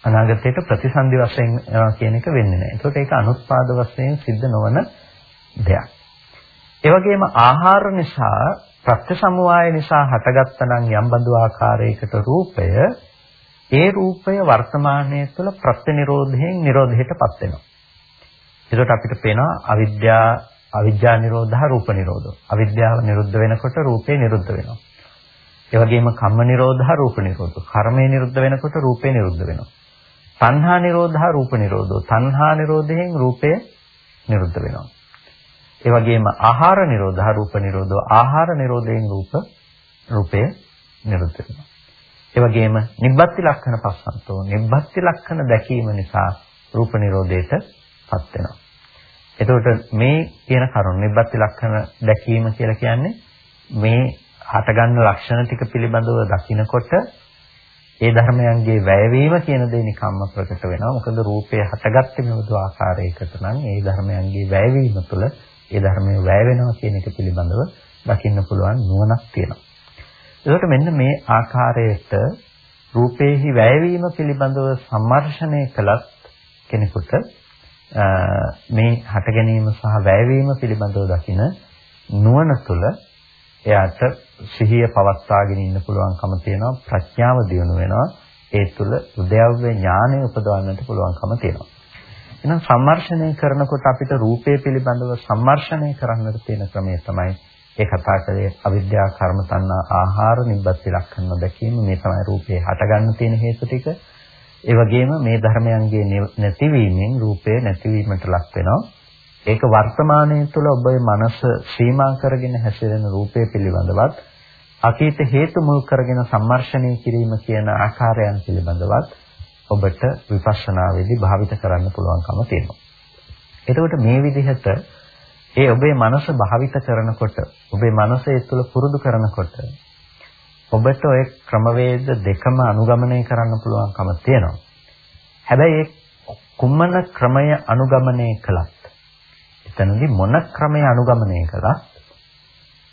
අනාගතයට ප්‍රතිසන්දි වශයෙන් යනවා කියන එක වෙන්නේ නැහැ. ඒකට ඒක අනුත්පාද වශයෙන් සිද්ධ නොවන දෙයක්. ඒ වගේම ආහාර නිසා ප්‍රත්‍ය සමුවාය නිසා හටගත්තනම් යම් බඳු ආකාරයකට රූපය ඒ රූපය වර්තමානයේ තුළ ප්‍රත්‍ය නිරෝධයෙන් නිරෝධයටපත් වෙනවා. ඒකට අපිට පේනවා අවිද්‍යා අවිද්‍යා නිරෝධහ රූප නිරෝධෝ. අවිද්‍යාව නිරුද්ධ වෙනකොට රූපේ නිරුද්ධ වෙනවා. ඒ වගේම කම්ම නිරෝධහ රූප නිරෝධෝ. කර්මය නිරුද්ධ වෙනකොට රූපේ නිරුද්ධ වෙනවා. තණ්හා නිරෝධහ රූප නිරෝධෝ. තණ්හා නිරෝධයෙන් රූපය නිරුද්ධ වෙනවා. ඒ වගේම ආහාර නිරෝධහ රූප නිරෝධෝ. ආහාර නිරෝධයෙන් රූප රූපය නිරුද්ධ වෙනවා. ඒ වගේම නිබ්බත්ති ලක්ෂණ පස්සන්තෝ. නිබ්බත්ති ලක්ෂණ දැකීම නිසා රූප නිරෝධයටපත් වෙනවා. එතකොට මේ කියන කරුණ නිබ්බත්ති ලක්ෂණ දැකීම කියලා කියන්නේ මේ හටගන්න ලක්ෂණ ටික පිළිබඳව දකිනකොට ඒ ධර්මයන්ගේ වැයවීම කියන දේ නිකම්ම ප්‍රකට වෙනවා. මොකද රූපය හටගත්තේ මෙවදු ආකාරයකට නම් ඒ ධර්මයන්ගේ වැයවීම තුළ ඒ ධර්මයේ වැය වෙනවා කියන එක පිළිබඳව දකින්න පුළුවන් නුවණක් තියෙනවා. ඒකට මෙන්න මේ ආකාරයට රූපේහි වැයවීම පිළිබඳව සම්මර්ෂණය කළත් කෙනෙකුට මේ හට ගැනීම සහ වැයවීම පිළිබඳව දකින නුවණ තුළ එයාට සිහිය පවත්වාගෙන ඉන්න පුළුවන්කම තියෙනවා ප්‍රඥාව දියුණු වෙනවා. ඒ තුළ උද්‍යව්‍ය ඥානය උපදවන්නට පුළුවන්කම තියෙනවා. එහෙනම් සම්මර්ෂණය කරනකොට අපිට රූපය පිළිබඳව සම්මර්ෂණය කරන්නට තියෙන ක්‍රමය තමයි ඒ කතා කරේ අවිද්‍යා කර්ම තණ්හා ආහාර නිබ්බති ලක්ෂණ දැකීම මේ තමයි රූපේ හටගන්න තියෙන හේතු ටික ඒ වගේම මේ ධර්මයන්ගේ නැතිවීමෙන් රූපය නැතිවීමට ලක් වෙනවා. ඒක වර්තමානයේ තුල ඔබේ මනස සීමා කරගෙන හැසිරෙන රූපය පිළිබඳවත් අතීත හේතු මුල් කරගෙන සම්මර්ෂණය කිරීම කියන ආකාරයන් පිළිබඳවත් ඔබට විපස්සනාවේදී භාවිත කරන්න පුළුවන්කම තියෙනවා. එතකොට මේ විදිහට ඒ ඔබේ මනස භාවිත කරනකොට ඔබේ මනස ඒ තුළ පුරුදු කරනකොට ඔබට ওই ක්‍රමවේද දෙකම අනුගමනය කරන්න පුළුවන්කම තියෙනවා. හැබැයි ඒ කුමන ක්‍රමය අනුගමනය කළත් එතනදී මොන ක්‍රමය අනුගමනය කළත්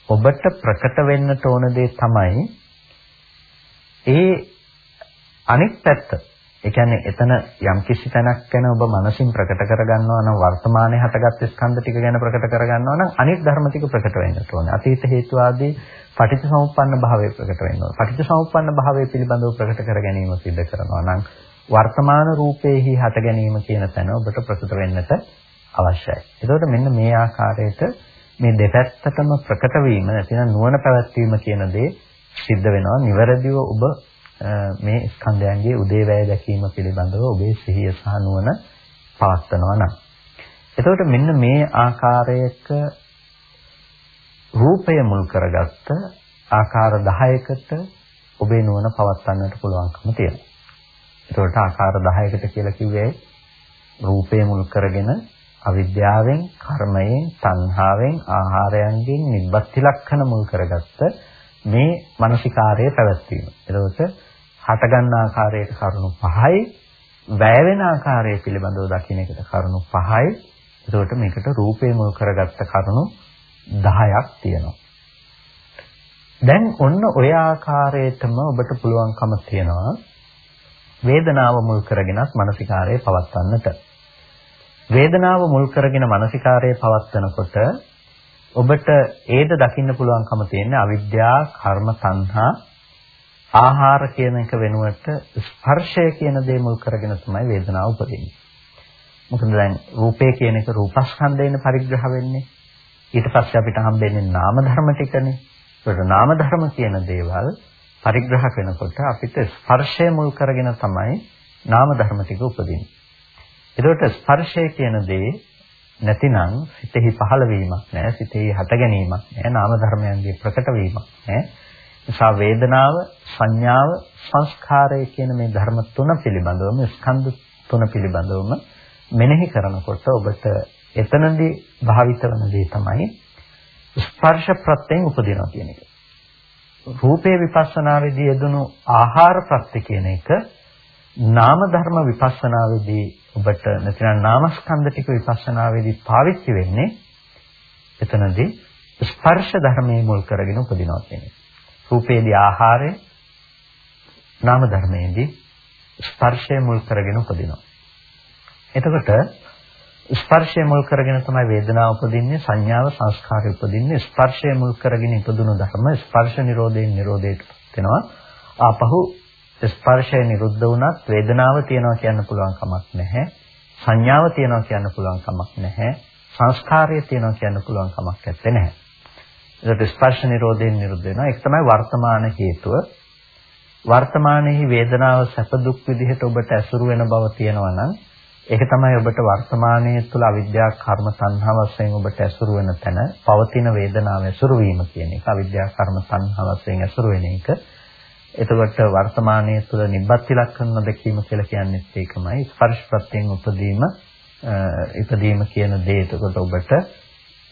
ඔබට ප්‍රකට වෙන්නට ඕන දේ තමයි ඒ අනිත් පැත්ත. ඒ කියන්නේ එතන යම් කිසි තැනක් ගැන ඔබ මනසින් ප්‍රකට කරගන්නවා නම් වර්තමානයේ හටගත් ස්කන්ධ ටික ගැන ප්‍රකට කරගන්නවා නම් අනිත් ධර්ම ටික ප්‍රකට වෙන්න ඕනේ. අතීත හේතු ආදී පටිච්චසමුප්පන්න භාවය ප්‍රකට වෙන්න ඕන. පටිච්චසමුප්පන්න භාවය පිළිබඳව ප්‍රකට කර ගැනීම සිද්ධ කරනවා නම් වර්තමාන රූපේහි හට ගැනීම කියන තැන ඔබට ප්‍රකට වෙන්නට අවශ්‍යයි. එතකොට මෙන්න මේ ආකාරයට මේ දෙපැත්තටම ප්‍රකට වීම නැතිනම් නුවණ පැවැත්වීම කියන දේ සිද්ධ වෙනවා. නිවැරදිව ඔබ මේ ස්කන්ධයන්ගේ උදේවැය දැකීම පිළිබඳව ඔබේ සිහිය සහ නුවණ පවත්වනවා නම්. එතකොට මෙන්න මේ ආකාරයක රූපය මුල් කරගත්ත ආකාර 10කට ඔබේ නුවණ පවත්වන්නට පුළුවන්කම තියෙනවා. ඒකට ආකාර 10කට කියලා කිව්වේ රූපය මුල් කරගෙන අවිද්‍යාවෙන්, කර්මයෙන්, තණ්හාවෙන්, ආහාරයන්ගෙන් නිබ්බති ලක්ෂණ මුල් කරගත්ත මේ මානසිකාරයේ පැවැත්වීම. ඒකට හටගන්න ආකාරයට කරුණු 5යි, වැය වෙන ආකාරය පිළිබඳව දකින්න එකට කරුණු 5යි. ඒකට මේකට රූපය මුල් කරගත්ත කරුණු 10ක් තියෙනවා. දැන් ඔන්න ඔය ආකාරයටම ඔබට පුළුවන්කම තියෙනවා වේදනාව මුල් කරගෙනත් මානසිකාරය පවත්වන්නට. වේදනාව මුල් කරගෙන මානසිකාරය පවත්වනකොට ඔබට ඒද දකින්න පුළුවන්කම තියෙන්නේ අවිද්‍යා, කර්ම, තණ්හා, ආහාර කියන එක වෙනුවට ස්පර්ශය කියන දේ මුල් කරගෙන තමයි වේදනාව උපදින්නේ. මොකද දැන් රූපය කියන එක රූපස්කන්ධයෙන් පරිග්‍රහ වෙන්නේ. ඊට පස්සේ අපිට හම්බෙන්නේ නාම ධර්ම ටිකනේ. ඒකට නාම ධර්ම කියන දේවල් පරිග්‍රහ කරනකොට අපිට ස්පර්ශය මුල් කරගෙන තමයි නාම ධර්ම ටික උපදින්නේ. ඒකට ස්පර්ශය කියන දේ නැතිනම් සිතෙහි පහළ වීමක් නැහැ, සිතෙහි හට ගැනීමක් නැහැ, නාම ධර්මයන්ගේ ප්‍රකට වීමක් නැහැ. නිසා වේදනාව, සංඥාව, සංස්කාරය කියන මේ ධර්ම තුන පිළිබඳවම ස්කන්ධ තුන පිළිබඳවම මෙනෙහි කරනකොට ඔබට එතනදී භාවිත වන දේ තමයි ස්පර්ශ ප්‍රත්‍යයෙන් උපදිනවා කියන එක. රූපේ විපස්සනාවේදී යෙදුණු ආහාර ප්‍රත්‍ය කියන එක නාම ධර්ම විපස්සනාවේදී ඔබට නැතිනම් නාමස්කන්ධ ටික විපස්සනාවේදී පාවිච්චි වෙන්නේ එතනදී ස්පර්ශ ධර්මයේ මුල් කරගෙන උපදිනවා කියන එක. රූපේදී ආහාරය නාම ධර්මයේදී ස්පර්ශය මුල් කරගෙන උපදිනවා. එතකොට ස්පර්ශය මුල් කරගෙන තමයි වේදනාව උපදින්නේ සංඥාව සංස්කාරය උපදින්නේ ස්පර්ශය මුල් කරගෙන ඉපදුණු ධර්ම ස්පර්ශ නිරෝධයෙන් නිරෝධයට වෙනවා ආපහු ස්පර්ශය නිරුද්ධ වුණත් වේදනාව තියනවා කියන්න පුළුවන් කමක් නැහැ. සංඥාව තියනවා කියන්න පුළුවන් කමක් නැහැ. සංස්කාරය තියනවා කියන්න පුළුවන් කමක් නැත්තේ ඒකට ස්පර්ශ නිරෝධයෙන් නිරුද්ධ වෙනවා. ඒක තමයි වර්තමාන හේතුව. වර්තමානයේ වේදනාව සැප දුක් විදිහට ඔබට ඇසුරු වෙන බව තියෙනවා නම් ඒක තමයි ඔබට වර්තමානයේ තුල අවිද්‍යා කර්ම සංහා වශයෙන් ඔබට ඇසුරු වෙන තැන. පවතින වේදනාව ඇසුරු වීම කියන එක අවිද්‍යා කර්ම සංහා වශයෙන් ඇසුරු වෙන එක. එතකොට වර්තමානයේ තුල නිබ්බත් ලක්ෂණ දැකීම කියලා කියන්නේ ඒකමයි ස්පර්ශ ප්‍රත්‍යයෙන් උපදීම ඉපදීම කියන දේ එතකොට ඔබට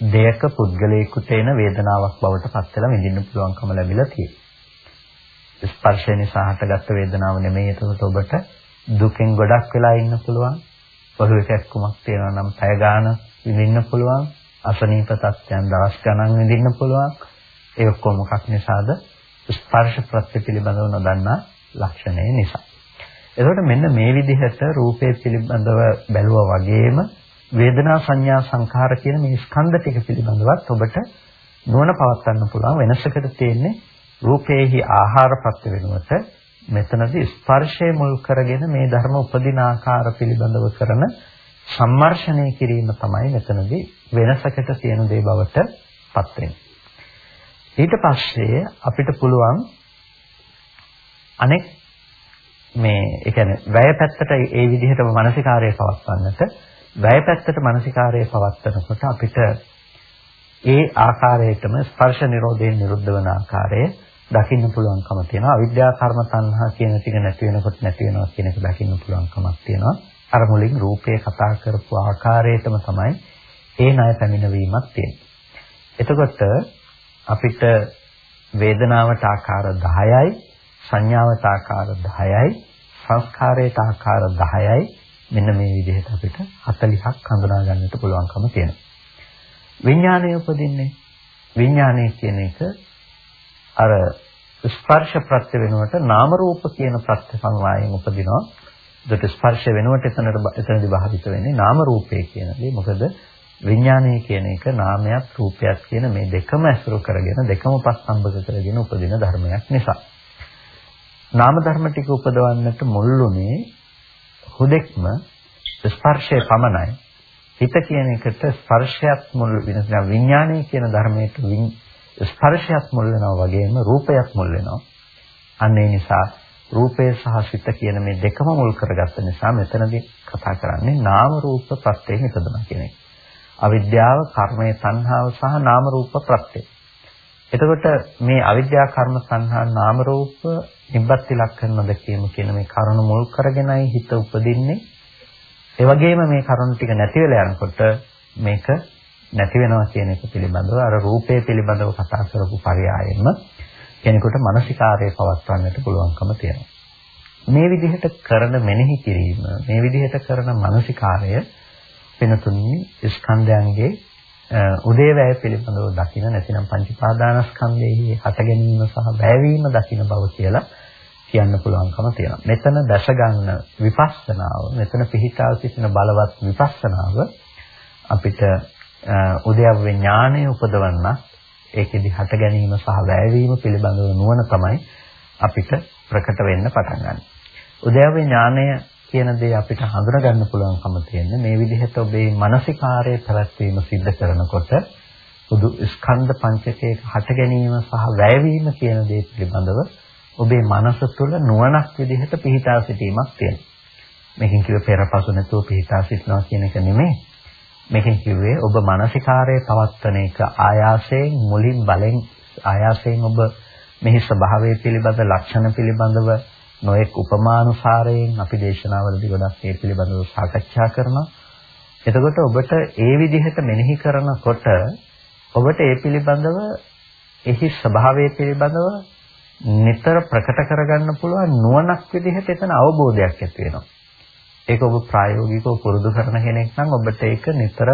දෙයක පුද්ගලයෙකුට එන වේදනාවක් බවට පත් වෙලා විඳින්න පුළුවන්කම ලැබිලා තියෙනවා. ස්පර්ශය නිසා හටගත්ත වේදනාව නෙමෙයි එතකොට ඔබට දුකෙන් ගොඩක් වෙලා ඉන්න පුළුවන්. පොළොවේ කැක්කුමක් තියෙනවා නම් පැය ගාන විඳින්න පුළුවන්. අසනීප තත්ත්වයන් දවස් ගණන් විඳින්න පුළුවන්. ඒ ඔක්කොම මොකක් නිසාද? ස්පර්ශ ප්‍රත්‍ය පිළිබඳව නොදන්නා ලක්ෂණය නිසා. එතකොට මෙන්න මේ විදිහට රූපේ පිළිබඳව බැලුවා වගේම වේදනා සංඥා සංඛාර කියන මේ ස්කන්ධ ටික පිළිබඳවත් ඔබට නුවණ පවත්වන්න පුළුවන් වෙනසකට තියෙන්නේ රූපේහි ආහාර ප්‍රත්‍ය වෙනුවට මෙතනදී ස්පර්ශය මුල් කරගෙන මේ ධර්ම උපදින ආකාර පිළිබඳව කරන සම්මර්ෂණය කිරීම තමයි මෙතනදී වෙනසකට තියෙන දේ බවට පත් ඊට පස්සේ අපිට පුළුවන් අනෙක් මේ ඒ කියන්නේ වැය පැත්තට ඒ විදිහටම මානසිකාරය පවත්වන්නට වැය පැත්තට මානසිකාරය පවත්වනකොට අපිට ඒ ආකාරයටම ස්පර්ශ නිරෝධයෙන් නිරුද්ධ වන ආකාරය දකින්න පුළුවන්කම තියෙනවා. අවිද්‍යා කර්ම තණ්හා කියන ටික නැති වෙනකොට නැති වෙනවා කියන එක දකින්න පුළුවන්කමක් තියෙනවා. අර මුලින් රූපේ කතා කරපු ආකාරයටම තමයි ඒ ණය පැමිණවීමක් තියෙන්නේ. එතකොට අපිට වේදනාවට ආකාර 10යි, සංඥාවට ආකාර 10යි, සංස්කාරයට ආකාර 10යි මෙන්න මේ විදිහට අපිට 40ක් හඳුනා ගන්නට පුළුවන්කම තියෙනවා. විඥානය උපදින්නේ විඥානය කියන එක අර ස්පර්ශ ප්‍රත්‍ය වෙනුවට නාම රූප කියන ප්‍රත්‍ය සමவாயයෙන් උපදිනවා. ඒකට ස්පර්ශ වෙනුවට එතනට එතනදි භාවිත වෙන්නේ නාම රූපේ කියන දේ. මොකද විඥානය කියන එක නාමයක් රූපයක් කියන මේ දෙකම ඇසුරු කරගෙන දෙකම පස්සම්බක කරගෙන උපදින ධර්මයක් නිසා. නාම ධර්ම ටික උපදවන්නට මුල්ුනේ හුදෙක්ම ස්පර්ශය පමණයි. හිත කියන එකට ස්පර්ශයත් මුල් වෙන විඥානය කියන ධර්මයට ස්පර්ශයක් මුල් වෙනවා වගේම රූපයක් මුල් වෙනවා. අන්න ඒ නිසා රූපය සහ සිත කියන මේ දෙකම මුල් කරගත්ත නිසා මෙතනදී කතා කරන්නේ නාම රූප ප්‍රත්‍යයෙන් ඉපදුනා කියන එක. අවිද්‍යාව, කර්මය, තණ්හාව සහ නාම රූප ප්‍රත්‍ය. එතකොට මේ අවිද්‍යා, කර්ම, තණ්හා, නාම රූප නිබ්බත්ති ලක්ෂණ නොදකීම කියන මේ කරුණ මුල් කරගෙනයි හිත උපදින්නේ. ඒ වගේම මේ කරුණ ටික නැති වෙලා යනකොට මේක නැති වෙනවා කියන එක පිළිබඳව අර රූපය පිළිබඳව කතා කරපු පරයයෙන්ම කෙනෙකුට මානසිකාරය පවත්වන්නට පුළුවන්කම තියෙනවා. මේ විදිහට කරන මෙනෙහි කිරීම මේ විදිහට කරන මානසිකාරය වෙනතුන්හි ස්කන්ධයන්ගේ උදේවැය පිළිබඳව දකින නැතිනම් පංචපාදානස්කන්ධයේ හට ගැනීම සහ වැයවීම දකින බව කියලා කියන්න පුළුවන්කම තියෙනවා. මෙතන දැස ගන්න විපස්සනාව, මෙතන පිහිටා සිටින බලවත් විපස්සනාව අපිට උද්‍යව්‍ය ඥානය උපදවන්න ඒකෙදි හට ගැනීම සහ වැයවීම පිළිබඳව නුවණ තමයි අපිට ප්‍රකට වෙන්න පටන් ගන්න. උද්‍යව්‍ය ඥානය කියන දේ අපිට හඳුනා ගන්න පුළුවන්කම තියෙන්නේ මේ විදිහට ඔබේ මානසිකාර්යය පැවැත්වීම සිද්ධ කරනකොට බුදු ස්කන්ධ පංචකයේ හට ගැනීම සහ වැයවීම කියන දේ පිළිබඳව ඔබේ මනස තුළ නුවණක් විදිහට පිහිටා සිටීමක් තියෙනවා. මේකෙන් කිව්ව පෙරපසු නැතුව පිහිටා සිටනවා කියන එක නෙමෙයි. මේකෙන් කිව්වේ ඔබ මානසිකාරයේ පවත්වන එක ආයාසයෙන් මුලින් බලෙන් ආයාසයෙන් ඔබ මෙහි ස්වභාවය පිළිබඳ ලක්ෂණ පිළිබඳව නොඑක් උපමානුසාරයෙන් අපි දේශනාවලදී ගොඩක් ඒ පිළිබඳව සාකච්ඡා කරනවා. එතකොට ඔබට ඒ විදිහට මෙනෙහි කරනකොට ඔබට ඒ පිළිබඳව එහි ස්වභාවය පිළිබඳව නිතර ප්‍රකට කරගන්න පුළුවන් නුවණක් විදිහට එතන අවබෝධයක් ඇති වෙනවා. ඒක ඔබ ප්‍රායෝගිකව පුරුදු කරන කෙනෙක් නම් ඔබට ඒක නිතර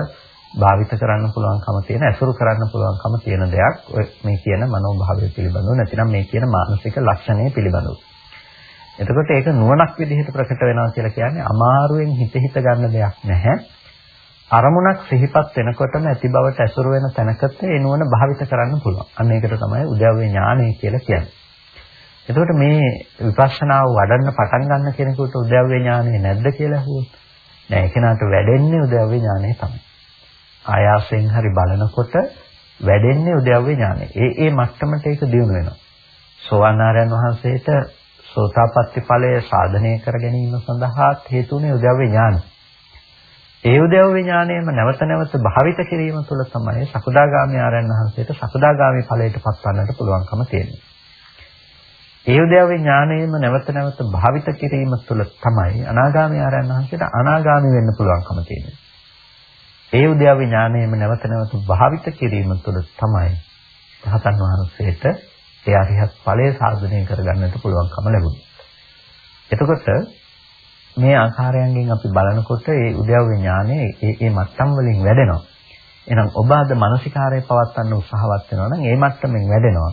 භාවිත කරන්න පුළුවන්කම තියෙන, ඇසුරු කරන්න පුළුවන්කම තියෙන දෙයක්. ඔය මේ කියන මනෝභාවය පිළිබඳව නැතිනම් මේ කියන මානසික ලක්ෂණය පිළිබඳව. එතකොට ඒක නුවණක් විදිහට ප්‍රකට වෙනවා කියලා කියන්නේ අමාරුවෙන් හිත හිත ගන්න දෙයක් නැහැ. අරමුණක් සිහිපත් වෙනකොටම ඇති බවට ඇසුරු වෙන තැනකට ඒ නුවණ භාවිත කරන්න පුළුවන්. අන්න ඒකට තමයි උද්‍යව්‍ය ඥානය කියලා කියන්නේ. එතකොට මේ විපස්සනාව වඩන්න පටන් ගන්න කෙනෙකුට උද්‍යව්‍ය ඥානය නැද්ද කියලා අහුවොත් නෑ ඒ කෙනාට වැඩෙන්නේ උද්‍යව්‍ය ඥානය තමයි. ආයාසයෙන් හරි බලනකොට වැඩෙන්නේ උද්‍යව්‍ය ඥානය. ඒ ඒ මට්ටමට ඒක දියුණු වෙනවා. සෝවාන් ආරයන් වහන්සේට සෝතාපට්ටි ඵලය සාධනය කර ගැනීම සඳහා හේතුනේ උද්‍යව්‍ය ඥානය. ඒ උද්‍යව්‍ය ඥානයම නැවත නැවත භාවිත කිරීම තුළ තමයි සකදාගාමී ආරයන් වහන්සේට සකදාගාමී ඵලයට පත්වන්නට පුළුවන්කම තියෙන්නේ. ඒ උද්‍යව්‍ය ඥානයම නැවත නැවත භාවිත කිරීම තුළ තමයි අනාගාමී ආරයන් වහන්සේට අනාගාමී වෙන්න පුළුවන්කම තියෙන්නේ. ඒ උද්‍යව්‍ය ඥානයම නැවත නැවත භාවිත කිරීම තුළ තමයි රහතන් වහන්සේට ඒ අරිහත් ඵලය සාධනය කරගන්නට පුළුවන්කම ලැබුණේ. එතකොට මේ ආකාරයන්ගෙන් අපි බලනකොට ඒ උද්‍යව්‍ය ඥානය ඒ ඒ මට්ටම් වලින් වැඩෙනවා. එහෙනම් ඔබ අද මානසිකාරය පවත්වන්න උත්සාහවත් වෙනවා නම් ඒ මට්ටමින් වැඩෙනවා.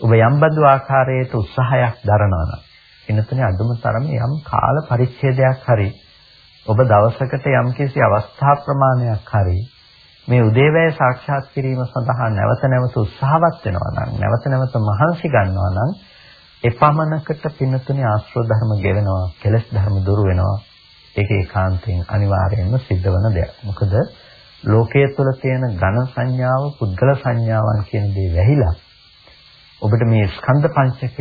ඔබ යම් බඳු ආකාරයකට උත්සාහයක් දරනවා නම් එනතුනේ අඳුම තරමේ යම් කාල පරිච්ඡේදයක් හරි ඔබ දවසකට යම්කිසි අවස්ථා ප්‍රමාණයක් හරි මේ උදේවැය සාක්ෂාත් කිරීම සඳහා නැවත නැවත උත්සාහවත් වෙනවා නම් නැවත නැවත මහන්සි ගන්නවා නම් එපමණකට පින්නතුනේ ආශ්‍රව ධර්ම ගෙවෙනවා කෙලස් ධර්ම දුරු වෙනවා. ඒක ඒකාන්තයෙන් අනිවාර්යයෙන්ම සිද්ධ වෙන දෙයක්. මොකද ලෝකයේ තුල තියෙන ඝන සංඥාව පුද්ගල සංඥාවන් කියන දේ වැහිලා ඔබට මේ ස්කන්ධ පංචකයක්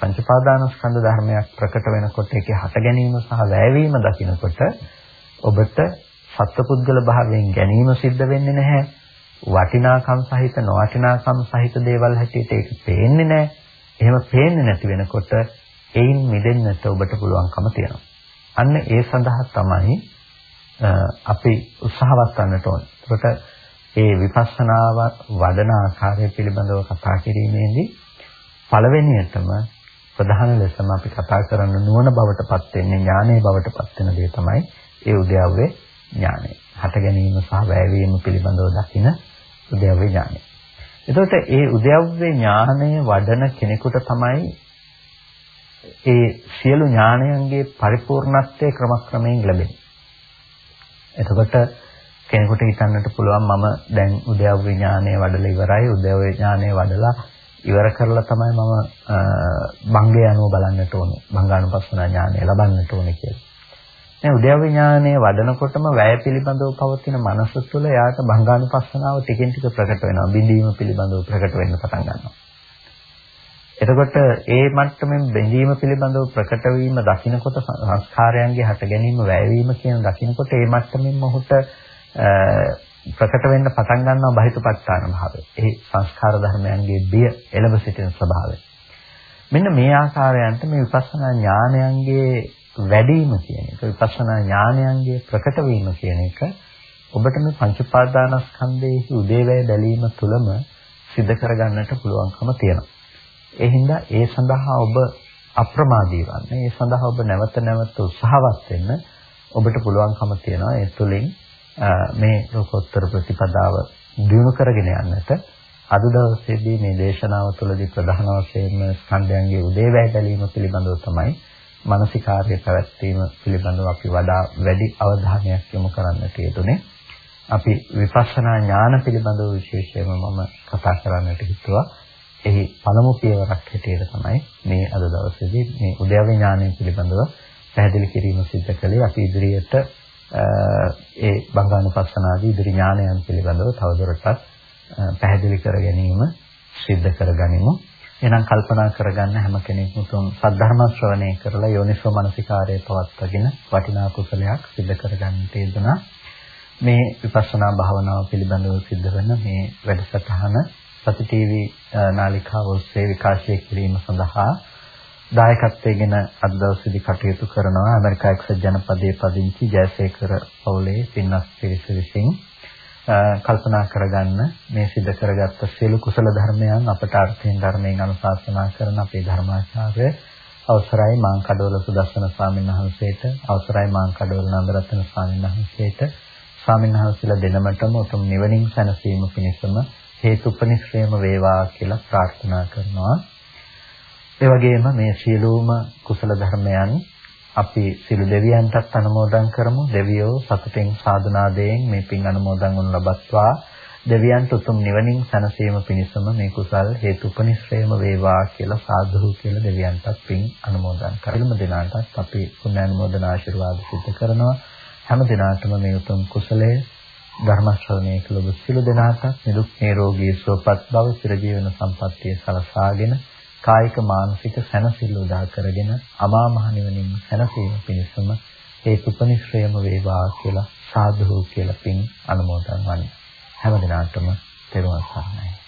පංචපාදාන ස්කන්ධ ධර්මයක් ප්‍රකට වෙනකොට ඒකේ හට ගැනීම සහ වැයවීම දකිනකොට ඔබට සත්පුද්ගල භාවයෙන් ගැනීම සිද්ධ වෙන්නේ නැහැ. වටිනාකම් සහිත නොවටිනාකම් සහිත දේවල් හැටියට ඒක පේන්නේ නැහැ. එහෙම පේන්නේ නැති වෙනකොට එයින් මිදෙන්නට ඔබට පුළුවන්කම තියෙනවා. අන්න ඒ සඳහා තමයි අපි උත්සාහවත් වන්නට ඕනේ. ඒකට ඒ විපස්සනාව වඩන ආකාරය පිළිබඳව කතා කිරීමේදී පළවෙනියටම ප්‍රධාන ලෙසම අපි කතා කරන නුවණ බවටපත් වෙන්නේ ඥානයේ බවටපත් වෙන දේ තමයි ඒ උද්‍යව්වේ ඥානය. හට ගැනීම සහ වැයවීම පිළිබඳව දකින උද්‍යව්‍ය ඥානය. එතකොට ඒ උද්‍යව්‍ය ඥානය වඩන කෙනෙකුට තමයි ඒ සියලු ඥානයන්ගේ පරිපූර්ණත්වයේ ක්‍රමක්‍රමයෙන් ලැබෙන්නේ. එතකොට කෙනෙකුට හිතන්නට පුළුවන් මම දැන් උද්‍යව්‍ය ඥානය වඩලා ඉවරයි උද්‍යව්‍ය ඥානය වඩලා ඉවර කරලා තමයි මම භංගය අනුව බලන්නට ඕනේ. භංගානුපස්සනා ඥානය ලබන්නට ඕනේ කියලා. දැන් උද්‍යව විඥානයේ වඩනකොටම වැය පිළිබඳව පවතින මනස තුළ යාට භංගානුපස්සනාව ටිකෙන් ටික ප්‍රකට වෙනවා. බිඳීම පිළිබඳව ප්‍රකට වෙන්න පටන් ගන්නවා. එතකොට ඒ මට්ටමින් බැඳීම පිළිබඳව ප්‍රකට වීම දකින්නකොට සංස්කාරයන්ගේ හට ගැනීම වැයවීම කියන දකින්නකොට ඒ මට්ටමින් ඔහුට ප්‍රකට වෙන්න පටන් ගන්නවා බහිතපත්තාන භාවය. ඒ සංස්කාර ධර්මයන්ගේ බිය එළඹ සිටින ස්වභාවය. මෙන්න මේ ආකාරයන්ට මේ විපස්සනා ඥානයන්ගේ වැඩිම කියන එක විපස්සනා ඥානයන්ගේ ප්‍රකට වීම කියන එක ඔබට මේ පංච පාදානස්කන්ධයේ උදේවැය බැලීම තුළම සිද්ධ කරගන්නට පුළුවන්කම තියෙනවා. ඒ හින්දා ඒ සඳහා ඔබ අප්‍රමාදී වන්න. ඒ සඳහා ඔබ නැවත නැවත උත්සාහවත් වෙන්න ඔබට පුළුවන්කම තියෙනවා. ඒ තුළින් මේ ලෝකෝත්තර ප්‍රතිපදාව දියුණු කරගෙන යන්නට අද දවසේදී මේ දේශනාව තුළදී ප්‍රධාන වශයෙන්ම ස්කන්ධයන්ගේ උදේවැය බැලීම පිළිබඳව තමයි මානසිකාර්ය පැවැත්වීම පිළිබඳව අපි වඩා වැඩි අවධානයක් යොමු කරන්නට යෙදුනේ. අපි විපස්සනා ඥාන පිළිබඳව විශේෂයෙන්ම මම කතා කරන්නට හිතුවා. එහි පළමු පියවරක් හැටියට තමයි මේ අද දවසේදී මේ උද්‍යව ඥානය පිළිබඳව පැහැදිලි කිරීම සිදු කළේ. අපි ඉදිරියට ඒ බංගානුපස්සනාදී ඉදිරි ඥානයන් පිළිබඳව තවදුරටත් පැහැදිලි කර ගැනීම සිද්ධ කරගනිමු. එහෙනම් කල්පනා කරගන්න හැම කෙනෙක්ම තුන් සද්ධර්ම ශ්‍රවණය කරලා යෝනිසෝ මනසිකාරය පවත්වාගෙන වටිනා කුසලයක් සිදු කරගන්න තේදුනා. මේ විපස්සනා භාවනාව පිළිබඳව සිද්ධ වෙන මේ වැඩසටහන සති ටීවී නාලිකාව ඔස්සේ විකාශය කිරීම සඳහා දායකත්වයෙන් අද දවසේදී කටයුතු කරනවා ඇමරිකා එක්සත් ජනපදයේ පදිංචි ජයසේකර පවුලේ පින්වත් පිරිස විසින් කල්පනා කරගන්න මේ සිද්ධ කරගත්ත සියලු කුසල ධර්මයන් අපට අර්ථයෙන් ධර්මයෙන් අනුශාසනා කරන අපේ ධර්මාචාර්ය අවසරයි මාංකඩවල සුදස්සන ස්වාමීන් වහන්සේට අවසරයි මාංකඩවල නන්දරත්න ස්වාමීන් වහන්සේට ස්වාමීන් වහන්සේලා දෙනමතම උතුම් නිවනින් සැනසීම පිණිසම හේතුපනිශ්‍රේම වේවා කියලා ප්‍රාර්ථනා කරනවා. ඒ වගේම මේ සියලුම කුසල ධර්මයන් අපි සිළු දෙවියන්ටත් අනුමෝදන් කරමු. දෙවියෝ සතුටින් සාධනාදයෙන් මේ පින් අනුමෝදන් වනු ලබත්වා දෙවියන්ට උතුම් නිවනින් සැනසීම පිණිසම මේ කුසල් හේතුපනිශ්‍රේම වේවා කියලා සාදු කියලා දෙවියන්ටත් පින් අනුමෝදන් කරමු. දිනාටත් අපි පුණ්‍ය අනුමෝදන ආශිර්වාද සිදු කරනවා. හැම දිනාටම මේ උතුම් කුසලයේ ධර්ම ශ්‍රවණය කළ ඔබ සියලු දෙනාට නිරුක් නිරෝගී සුවපත් බව චිරජීවන සම්පන්නිය සලසාගෙන කායික මානසික සැනසෙල්ල උදා කරගෙන අමා මහ නිවනින් සැනසීම පිණිසම හේතුපනිශ්‍රයම වේවා කියලා සාදු කියලා පින් අනුමෝදන් වන්නේ. හැම දිනාටම තෙරුවන් සරණයි.